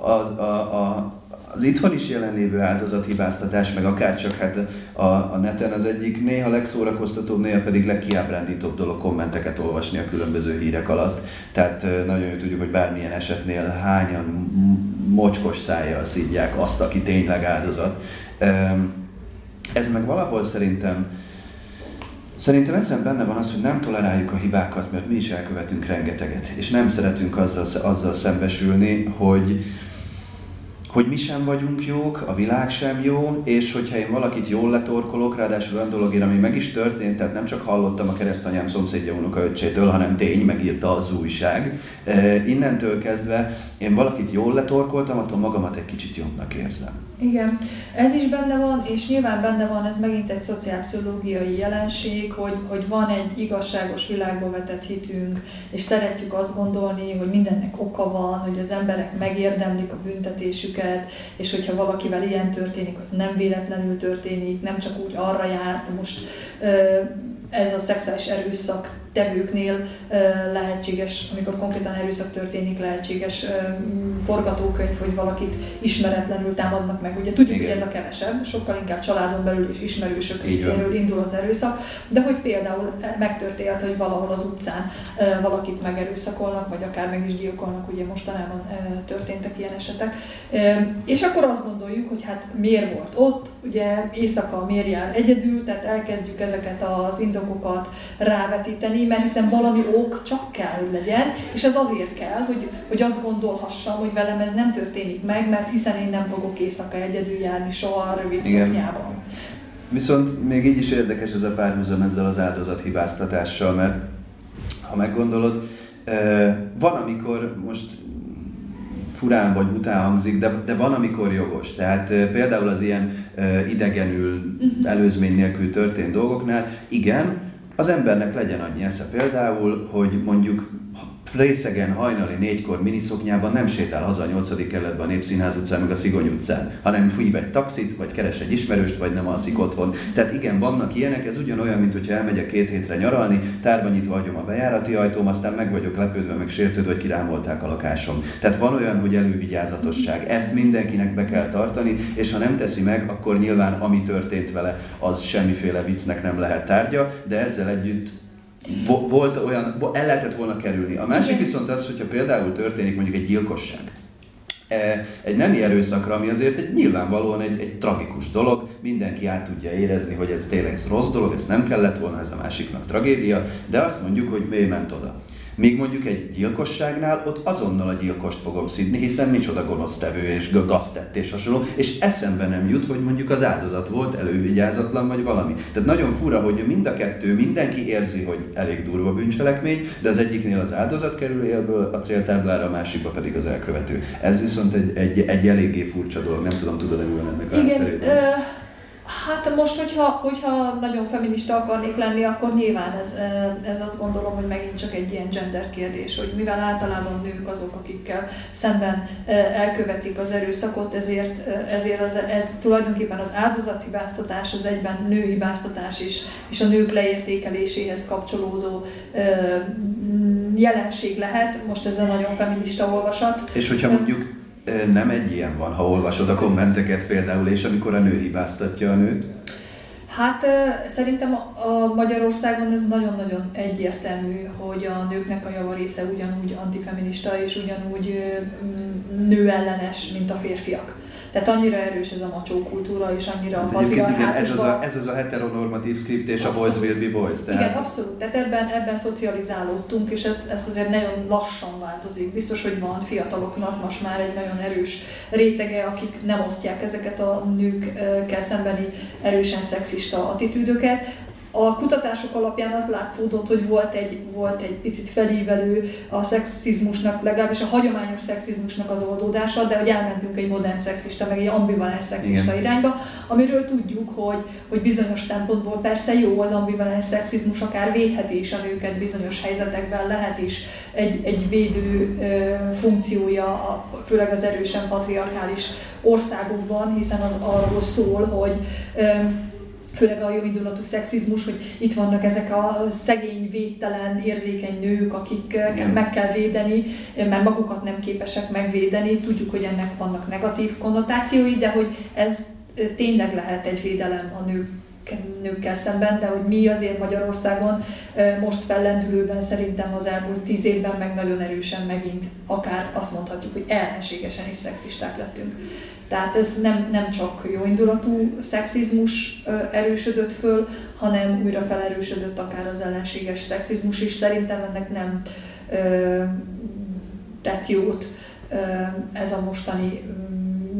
Az, a, a, az itthon is jelenlévő áldozathibáztatás, meg akár csak hát a, a neten az egyik néha legszórakoztatóbb, néha pedig legkiábrándítóbb dolog kommenteket olvasni a különböző hírek alatt. Tehát nagyon jól tudjuk, hogy bármilyen esetnél hányan mocskos szájjal szídják azt, aki tényleg áldozat. Ez meg valahol szerintem Szerintem egyszerűen benne van az, hogy nem toleráljuk a hibákat, mert mi is elkövetünk rengeteget, és nem szeretünk azzal, azzal szembesülni, hogy, hogy mi sem vagyunk jók, a világ sem jó, és hogyha én valakit jól letorkolok, ráadásul olyan dologért, ami meg is történt, tehát nem csak hallottam a keresztanyám szomszédja unoka öccsétől, hanem tény, megírta az újság. E, innentől kezdve én valakit jól letorkoltam, attól magamat egy kicsit jobbnak érzem. Igen, ez is benne van, és nyilván benne van, ez megint egy szociálpszichológiai jelenség, hogy, hogy van egy igazságos világba vetett hitünk, és szeretjük azt gondolni, hogy mindennek oka van, hogy az emberek megérdemlik a büntetésüket, és hogyha valakivel ilyen történik, az nem véletlenül történik, nem csak úgy arra járt, most ez a szexuális erőszak tevőknél lehetséges, amikor konkrétan erőszak történik, lehetséges forgatókönyv, hogy valakit ismeretlenül támadnak meg. Ugye tudjuk, Igen. hogy ez a kevesebb, sokkal inkább családon belül és ismerősök részéről indul az erőszak, de hogy például megtörtént, hogy valahol az utcán valakit megerőszakolnak, vagy akár meg is gyilkolnak, ugye mostanában történtek ilyen esetek. És akkor azt gondoljuk, hogy hát miért volt ott, ugye éjszaka miért jár egyedül, tehát elkezdjük ezeket az indokokat rávetíteni, mert hiszen valami ok csak kell, hogy legyen, és ez azért kell, hogy, hogy azt gondolhassam, hogy velem ez nem történik meg, mert hiszen én nem fogok éjszaka egyedül járni soha a rövid Igen. szoknyában. Viszont még így is érdekes ez a párhuzam ezzel az áldozathibáztatással, mert ha meggondolod, van, amikor most furán vagy bután hangzik, de, de van, amikor jogos. Tehát például az ilyen idegenül, mhm. előzmény nélkül történt dolgoknál, igen, az embernek legyen annyi esze például, hogy mondjuk részegen hajnali négykor miniszoknyában nem sétál haza a 8. kerületben a Népszínház utcán, meg a Szigony utcán, hanem hív egy taxit, vagy keres egy ismerőst, vagy nem alszik otthon. Tehát igen, vannak ilyenek, ez ugyanolyan, mint hogyha elmegyek két hétre nyaralni, tárva nyitva hagyom a bejárati ajtóm, aztán meg vagyok lepődve, meg sértődve, hogy kirámolták a lakásom. Tehát van olyan, hogy elővigyázatosság. Ezt mindenkinek be kell tartani, és ha nem teszi meg, akkor nyilván ami történt vele, az semmiféle viccnek nem lehet tárgya, de ezzel együtt volt olyan, el lehetett volna kerülni. A másik Igen. viszont az, hogyha például történik mondjuk egy gyilkosság, e, egy nemi erőszakra, ami azért egy nyilvánvalóan egy, egy tragikus dolog, mindenki át tudja érezni, hogy ez tényleg ez rossz dolog, ez nem kellett volna, ez a másiknak tragédia, de azt mondjuk, hogy mi ment oda. Míg mondjuk egy gyilkosságnál ott azonnal a gyilkost fogom szidni, hiszen micsoda gonosztevő és gaztett és hasonló, és eszembe nem jut, hogy mondjuk az áldozat volt elővigyázatlan vagy valami. Tehát nagyon fura, hogy mind a kettő, mindenki érzi, hogy elég durva bűncselekmény, de az egyiknél az áldozat kerül élből a céltáblára, a másikba pedig az elkövető. Ez viszont egy, egy, egy eléggé furcsa dolog, nem tudom, tudod-e mi van ennek Igen, Hát most, hogyha, hogyha nagyon feminista akarnék lenni, akkor nyilván ez, ez azt gondolom, hogy megint csak egy ilyen gender kérdés, hogy mivel általában nők azok, akikkel szemben elkövetik az erőszakot, ezért, ezért az, ez tulajdonképpen az áldozathibáztatás az egyben nőhibáztatás is, és a nők leértékeléséhez kapcsolódó jelenség lehet. Most ez a nagyon feminista olvasat. És hogyha mondjuk nem egy ilyen van, ha olvasod a kommenteket például, és amikor a nő hibáztatja a nőt? Hát szerintem a Magyarországon ez nagyon-nagyon egyértelmű, hogy a nőknek a javarésze ugyanúgy antifeminista és ugyanúgy nőellenes, mint a férfiak. Tehát annyira erős ez a macsó kultúra, és annyira hát patriarchátus. Ez az, a, ez az a heteronormatív script és abszolút. a boys will be boys. Tehát... Igen, abszolút. Tehát ebben, ebben szocializálódtunk, és ez, ez azért nagyon lassan változik. Biztos, hogy van fiataloknak most már egy nagyon erős rétege, akik nem osztják ezeket a nőkkel szembeni erősen szexista attitűdöket. A kutatások alapján az látszódott, hogy volt egy, volt egy picit felívelő a szexizmusnak, legalábbis a hagyományos szexizmusnak az oldódása, de hogy elmentünk egy modern szexista, meg egy ambivalens szexista Igen. irányba, amiről tudjuk, hogy, hogy bizonyos szempontból persze jó az ambivalens szexizmus, akár védheti is a nőket bizonyos helyzetekben, lehet is egy, egy védő ö, funkciója, a, főleg az erősen patriarchális országokban, hiszen az arról szól, hogy ö, főleg a jóindulatú szexizmus, hogy itt vannak ezek a szegény, védtelen, érzékeny nők, akik meg kell védeni, mert magukat nem képesek megvédeni. Tudjuk, hogy ennek vannak negatív konnotációi, de hogy ez tényleg lehet egy védelem a nők nőkkel szemben, de hogy mi azért Magyarországon most fellendülőben szerintem az elmúlt tíz évben meg nagyon erősen megint akár azt mondhatjuk, hogy ellenségesen is szexisták lettünk. Tehát ez nem, nem csak jóindulatú szexizmus erősödött föl, hanem újra felerősödött akár az ellenséges szexizmus is. Szerintem ennek nem ö, tett jót ö, ez a mostani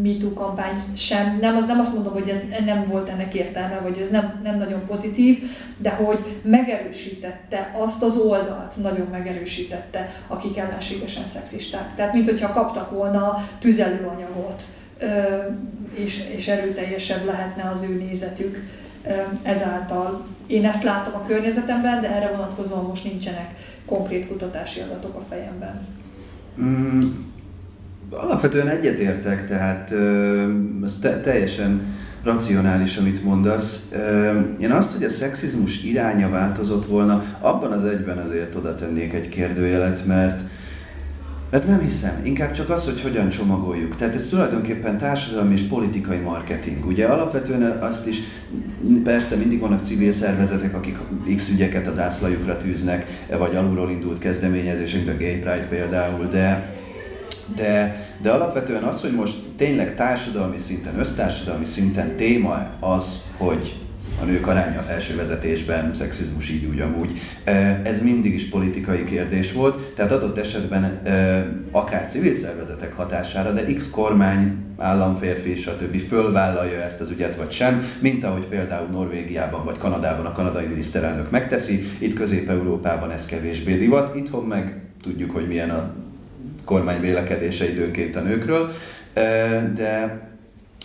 MeToo kampány sem, nem, az, nem azt mondom, hogy ez nem volt ennek értelme, vagy ez nem, nem nagyon pozitív, de hogy megerősítette azt az oldalt, nagyon megerősítette, akik ellenségesen szexisták. Tehát, mint hogyha kaptak volna tüzelőanyagot, és, és erőteljesebb lehetne az ő nézetük ezáltal. Én ezt látom a környezetemben, de erre vonatkozóan most nincsenek konkrét kutatási adatok a fejemben. Mm, alapvetően egyetértek, tehát ez te, teljesen racionális, amit mondasz. Én azt, hogy a szexizmus iránya változott volna, abban az egyben azért oda tennék egy kérdőjelet, mert mert nem hiszem, inkább csak az, hogy hogyan csomagoljuk. Tehát ez tulajdonképpen társadalmi és politikai marketing. Ugye alapvetően azt is, persze mindig vannak civil szervezetek, akik X ügyeket az ászlajukra tűznek, vagy alulról indult kezdeményezések, a Gay Pride például, de de, de alapvetően az, hogy most tényleg társadalmi szinten, össztársadalmi szinten téma az, hogy a nők aránya a felső vezetésben, szexizmus így úgy amúgy. Ez mindig is politikai kérdés volt, tehát adott esetben akár civil szervezetek hatására, de X kormány, államférfi, stb. fölvállalja ezt az ügyet, vagy sem, mint ahogy például Norvégiában vagy Kanadában a kanadai miniszterelnök megteszi, itt Közép-Európában ez kevésbé divat, itthon meg tudjuk, hogy milyen a kormány vélekedése időnként a nőkről, de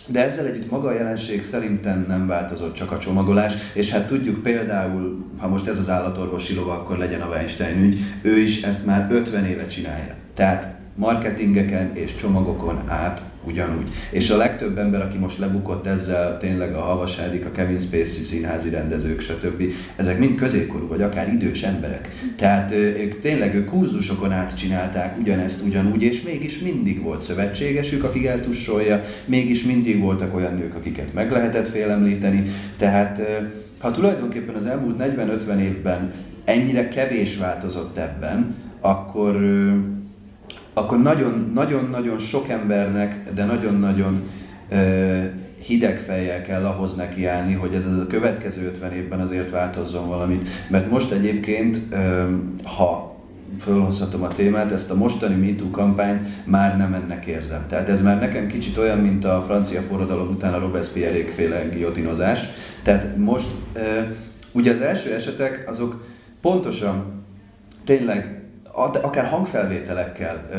de ezzel együtt maga a jelenség szerintem nem változott, csak a csomagolás, és hát tudjuk például, ha most ez az állatorvosi lova, akkor legyen a Weinstein ügy, ő is ezt már 50 éve csinálja. Tehát marketingeken és csomagokon át ugyanúgy. És a legtöbb ember, aki most lebukott ezzel, tényleg a Havas Henrik, a Kevin Spacey színházi rendezők, stb. Ezek mind középkorú, vagy akár idős emberek. Tehát ők tényleg ők kurzusokon át csinálták ugyanezt ugyanúgy, és mégis mindig volt szövetségesük, akik eltussolja, mégis mindig voltak olyan nők, akiket meg lehetett félemlíteni. Tehát ha tulajdonképpen az elmúlt 40-50 évben ennyire kevés változott ebben, akkor akkor nagyon-nagyon sok embernek, de nagyon-nagyon hideg fejjel kell ahhoz nekiállni, hogy ez a következő 50 évben azért változzon valamit. Mert most egyébként, ha fölhozhatom a témát, ezt a mostani MeToo kampányt már nem ennek érzem. Tehát ez már nekem kicsit olyan, mint a francia forradalom után a Robespierre féle guillotinozás. Tehát most ugye az első esetek azok pontosan tényleg akár hangfelvételekkel ö,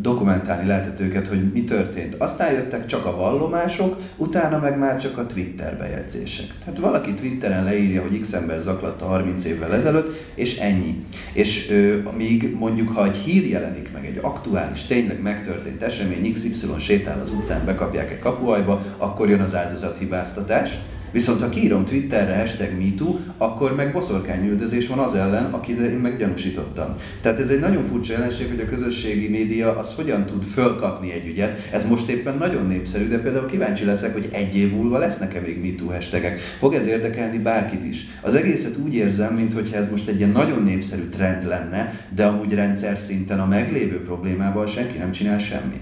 dokumentálni lehetett őket, hogy mi történt. Aztán jöttek csak a vallomások, utána meg már csak a Twitter bejegyzések. Tehát valaki Twitteren leírja, hogy X ember zaklatta 30 évvel ezelőtt, és ennyi. És ö, míg mondjuk, ha egy hír jelenik meg, egy aktuális, tényleg megtörtént esemény, XY sétál az utcán, bekapják egy kapuajba, akkor jön az áldozathibáztatás, Viszont ha kiírom Twitterre hashtag MeToo, akkor meg boszorkányüldözés van az ellen, akire én meg gyanúsítottam. Tehát ez egy nagyon furcsa jelenség, hogy a közösségi média az hogyan tud fölkapni egy ügyet. Ez most éppen nagyon népszerű, de például kíváncsi leszek, hogy egy év múlva lesznek-e még MeToo hashtagek. Fog ez érdekelni bárkit is. Az egészet úgy érzem, mintha ez most egy ilyen nagyon népszerű trend lenne, de amúgy rendszer szinten a meglévő problémával senki nem csinál semmit.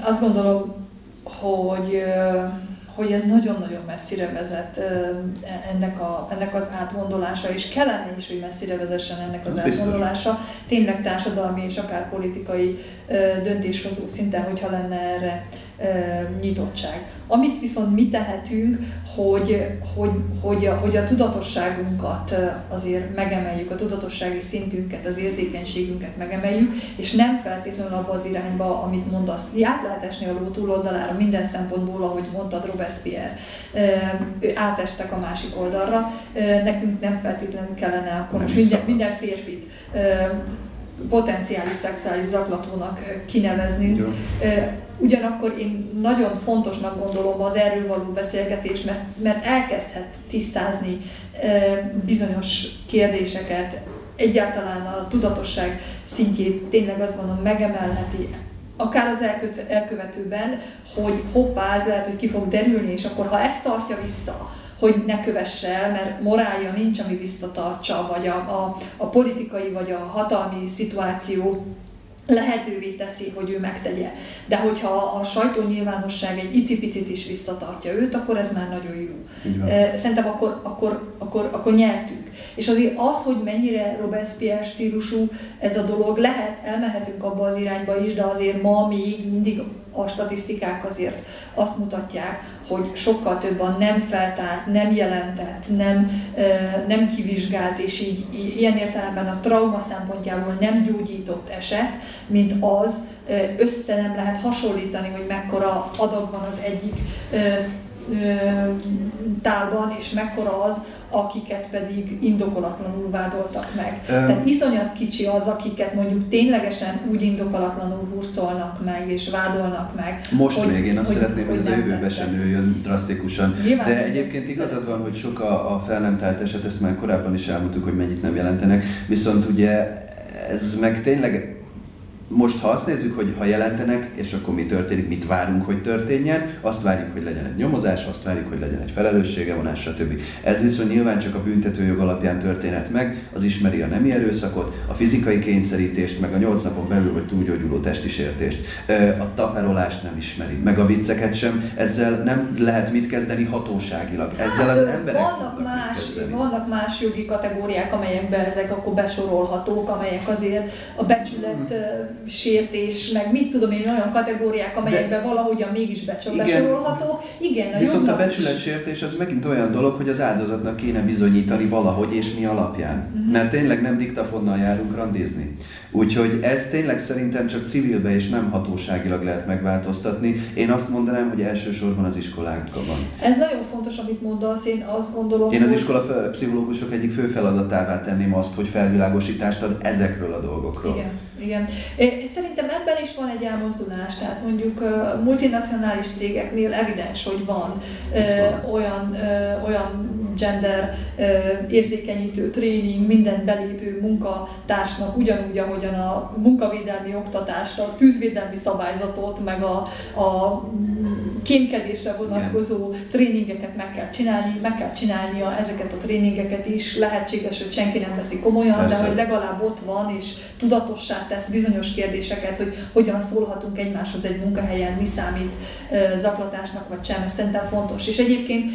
Azt gondolom, hogy hogy ez nagyon-nagyon messzire vezet ennek, a, ennek az átgondolása, és kellene is, hogy messzire vezessen ennek az átgondolása, biztos. tényleg társadalmi és akár politikai döntéshozó szinten, hogyha lenne erre nyitottság. Amit viszont mi tehetünk, hogy, hogy, hogy, a, hogy a tudatosságunkat azért megemeljük, a tudatossági szintünket, az érzékenységünket megemeljük, és nem feltétlenül abba az irányba, amit mondasz. Át lehet esni a ló túloldalára minden szempontból, ahogy mondtad Robespierre. Átestek a másik oldalra. Nekünk nem feltétlenül kellene akkor most minden, minden férfit potenciális szexuális zaklatónak kineveznünk. Ugyanakkor én nagyon fontosnak gondolom az erről való beszélgetést, mert, mert elkezdhet tisztázni bizonyos kérdéseket, egyáltalán a tudatosság szintjét tényleg azt gondolom megemelheti, akár az elkövetőben, hogy hoppá, ez lehet, hogy ki fog derülni, és akkor ha ezt tartja vissza, hogy ne kövesse el, mert morálja nincs, ami visszatartsa, vagy a, a, a politikai vagy a hatalmi szituáció lehetővé teszi, hogy ő megtegye. De hogyha a sajtó nyilvánosság egy icipicit is visszatartja őt, akkor ez már nagyon jó. Szerintem akkor, akkor, akkor, akkor nyertünk. És azért az, hogy mennyire Robespierre stílusú ez a dolog, lehet, elmehetünk abba az irányba is, de azért ma még mindig a statisztikák azért azt mutatják, hogy sokkal több a nem feltárt, nem jelentett, nem, nem kivizsgált, és így ilyen értelemben a trauma szempontjából nem gyógyított eset, mint az, össze nem lehet hasonlítani, hogy mekkora adag van az egyik tálban, és mekkora az, akiket pedig indokolatlanul vádoltak meg. Um, Tehát iszonyat kicsi az, akiket mondjuk ténylegesen úgy indokolatlanul hurcolnak meg és vádolnak meg. Most hogy, még én azt hogy, szeretném, hogy, hogy az a jövőbe se nőjön drasztikusan. Nyilván De egyébként igazad van, hogy sok a, a fel nem tált eset, ezt már korábban is elmondtuk, hogy mennyit nem jelentenek, viszont ugye ez meg tényleg most ha azt nézzük, hogy ha jelentenek, és akkor mi történik, mit várunk, hogy történjen, azt várjuk, hogy legyen egy nyomozás, azt várjuk, hogy legyen egy felelőssége vonás, stb. Ez viszont nyilván csak a büntetőjog alapján történhet meg, az ismeri a nemi erőszakot, a fizikai kényszerítést, meg a nyolc napon belül vagy túlgyógyuló testi sértést. A taperolást nem ismeri, meg a vicceket sem, ezzel nem lehet mit kezdeni hatóságilag. Ezzel hát, az emberek vannak más, vannak más jogi kategóriák, amelyekbe ezek akkor besorolhatók, amelyek azért a becsület sértés, meg mit tudom én, olyan kategóriák, amelyekben De, valahogyan mégis besorolhatók. Igen, a Viszont a becsületsértés az megint olyan dolog, hogy az áldozatnak kéne bizonyítani valahogy és mi alapján. Uh-huh. Mert tényleg nem diktafonnal járunk randizni. Úgyhogy ez tényleg szerintem csak civilbe és nem hatóságilag lehet megváltoztatni. Én azt mondanám, hogy elsősorban az iskolákban. Ez nagyon fontos, amit mondasz, én azt gondolom, Én az iskola pszichológusok egyik fő feladatává tenném azt, hogy felvilágosítást ad ezekről a dolgokról. Igen. Igen. És szerintem ebben is van egy elmozdulás, tehát mondjuk multinacionális cégeknél evidens, hogy van olyan, olyan gender érzékenyítő tréning minden belépő munkatársnak, ugyanúgy, ahogyan a munkavédelmi oktatást, a tűzvédelmi szabályzatot, meg a, a kémkedésre vonatkozó Igen. tréningeket meg kell csinálni, meg kell csinálnia ezeket a tréningeket is, lehetséges, hogy senki nem veszi komolyan, Persze. de hogy legalább ott van, és tudatossá tesz bizonyos kérdéseket, hogy hogyan szólhatunk egymáshoz egy munkahelyen, mi számít zaklatásnak vagy sem, ez szerintem fontos. És egyébként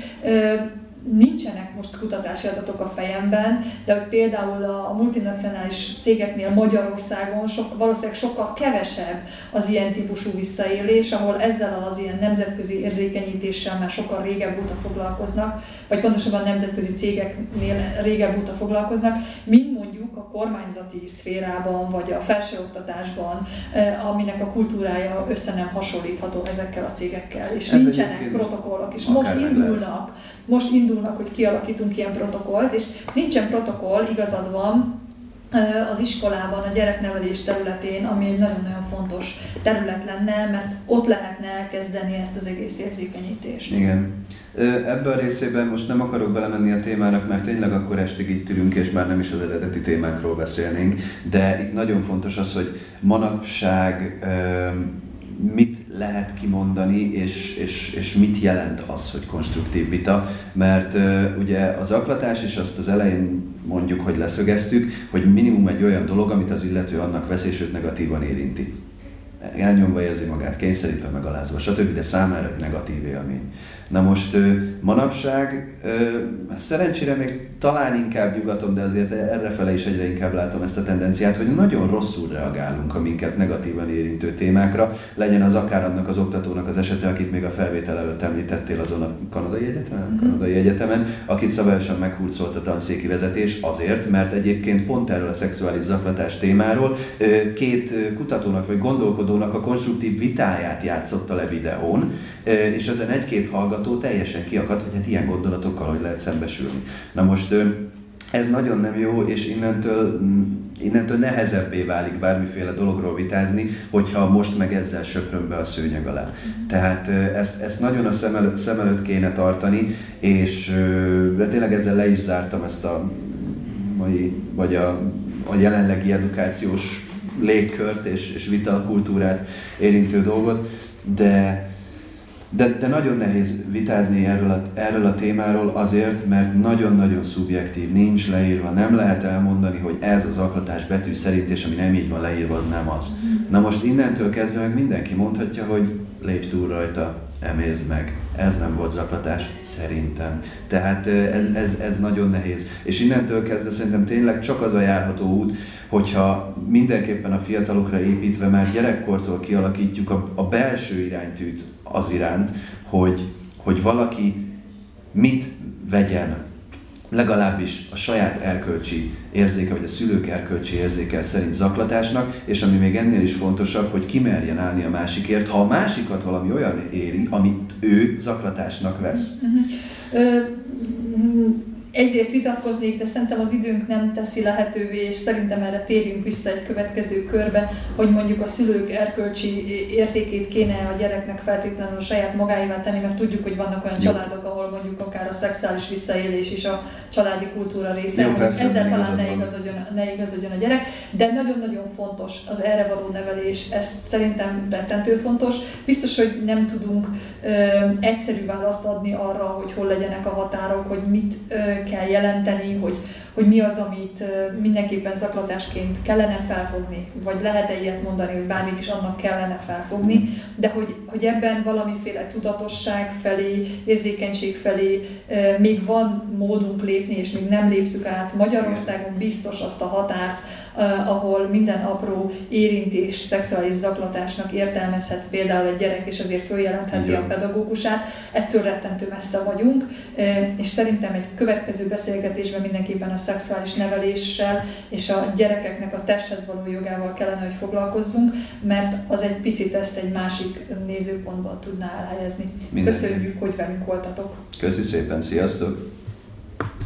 nincsenek most kutatási adatok a fejemben, de hogy például a multinacionális cégeknél Magyarországon sok, valószínűleg sokkal kevesebb az ilyen típusú visszaélés, ahol ezzel az ilyen nemzetközi érzékenyítéssel már sokkal régebb óta foglalkoznak, vagy pontosabban nemzetközi cégeknél régebb óta foglalkoznak, mint mondjuk a kormányzati szférában, vagy a felsőoktatásban, eh, aminek a kultúrája össze nem hasonlítható ezekkel a cégekkel, és Ez nincsenek protokollok, és most indulnak, most indulnak, hogy kialakítunk ilyen protokollt, és nincsen protokoll, igazad van, az iskolában, a gyereknevelés területén, ami egy nagyon-nagyon fontos terület lenne, mert ott lehetne elkezdeni ezt az egész érzékenyítést. Igen. Ebben a részében most nem akarok belemenni a témának, mert tényleg akkor estig itt ülünk, és már nem is az eredeti témákról beszélnénk, de itt nagyon fontos az, hogy manapság mit lehet kimondani, és, és, és mit jelent az, hogy konstruktív vita, mert ugye az aklatás, és azt az elején mondjuk, hogy leszögeztük, hogy minimum egy olyan dolog, amit az illető annak vesz, és őt negatívan érinti elnyomva érzi magát, kényszerítve, megalázva, stb., de számára negatív élmény. Na most manapság, szerencsére még talán inkább nyugaton, de azért errefele is egyre inkább látom ezt a tendenciát, hogy nagyon rosszul reagálunk a minket negatívan érintő témákra, legyen az akár annak az oktatónak az esete, akit még a felvétel előtt említettél azon a kanadai egyetemen, mm-hmm. kanadai egyetemen, akit szabályosan meghurcolt a tanszéki vezetés azért, mert egyébként pont erről a szexuális zaklatás témáról két kutatónak vagy gondolkodónak a konstruktív vitáját játszotta le videón, és ezen egy-két hallgató teljesen kiakadt, hogy hát ilyen gondolatokkal hogy lehet szembesülni. Na most ez nagyon nem jó, és innentől, mm, innentől nehezebbé válik bármiféle dologról vitázni, hogyha most meg ezzel söpröm be a szőnyeg alá. Tehát ezt, ezt nagyon a szem előtt, szem előtt kéne tartani, és de tényleg ezzel le is zártam ezt a mai, vagy a, a jelenlegi edukációs légkört és, és vitakultúrát érintő dolgot, de de, de nagyon nehéz vitázni erről a, erről a témáról azért, mert nagyon-nagyon szubjektív, nincs leírva, nem lehet elmondani, hogy ez az aklatás betű szerint, és ami nem így van leírva, az nem az. Na most innentől kezdve meg mindenki mondhatja, hogy lépj túl rajta, emézd meg. Ez nem volt zaklatás, szerintem. Tehát ez, ez, ez nagyon nehéz. És innentől kezdve szerintem tényleg csak az a járható út, hogyha mindenképpen a fiatalokra építve már gyerekkortól kialakítjuk a, a belső iránytűt az iránt, hogy, hogy valaki mit vegyen legalábbis a saját erkölcsi érzéke, vagy a szülők erkölcsi érzéke szerint zaklatásnak, és ami még ennél is fontosabb, hogy kimerjen állni a másikért, ha a másikat valami olyan éri, amit ő zaklatásnak vesz. Uh-huh. Uh, egyrészt vitatkoznék, de szerintem az időnk nem teszi lehetővé, és szerintem erre térjünk vissza egy következő körbe, hogy mondjuk a szülők erkölcsi értékét kéne a gyereknek feltétlenül a saját magáévá tenni, mert tudjuk, hogy vannak olyan Jó. családok, ahol mondjuk akár a szexuális visszaélés is a családi kultúra része, Jó, persze, ezzel talán ne igazodjon, ne igazodjon a gyerek, de nagyon-nagyon fontos az erre való nevelés, ez szerintem rettentő fontos. Biztos, hogy nem tudunk ö, egyszerű választ adni arra, hogy hol legyenek a határok, hogy mit ö, kell jelenteni, hogy, hogy mi az, amit mindenképpen zaklatásként kellene felfogni, vagy lehet-e ilyet mondani, hogy bármit is annak kellene felfogni, de hogy, hogy ebben valamiféle tudatosság felé, érzékenység felé még van módunk lépni, és még nem léptük át. Magyarországon biztos azt a határt, ahol minden apró érintés szexuális zaklatásnak értelmezhet például egy gyerek, és azért följelentheti Igen. a pedagógusát. Ettől rettentő messze vagyunk, és szerintem egy következő beszélgetésben mindenképpen a szexuális neveléssel és a gyerekeknek a testhez való jogával kellene, hogy foglalkozzunk, mert az egy picit ezt egy másik nézőpontban tudná elhelyezni. Minden Köszönjük, hogy velünk voltatok. Köszi szépen, sziasztok!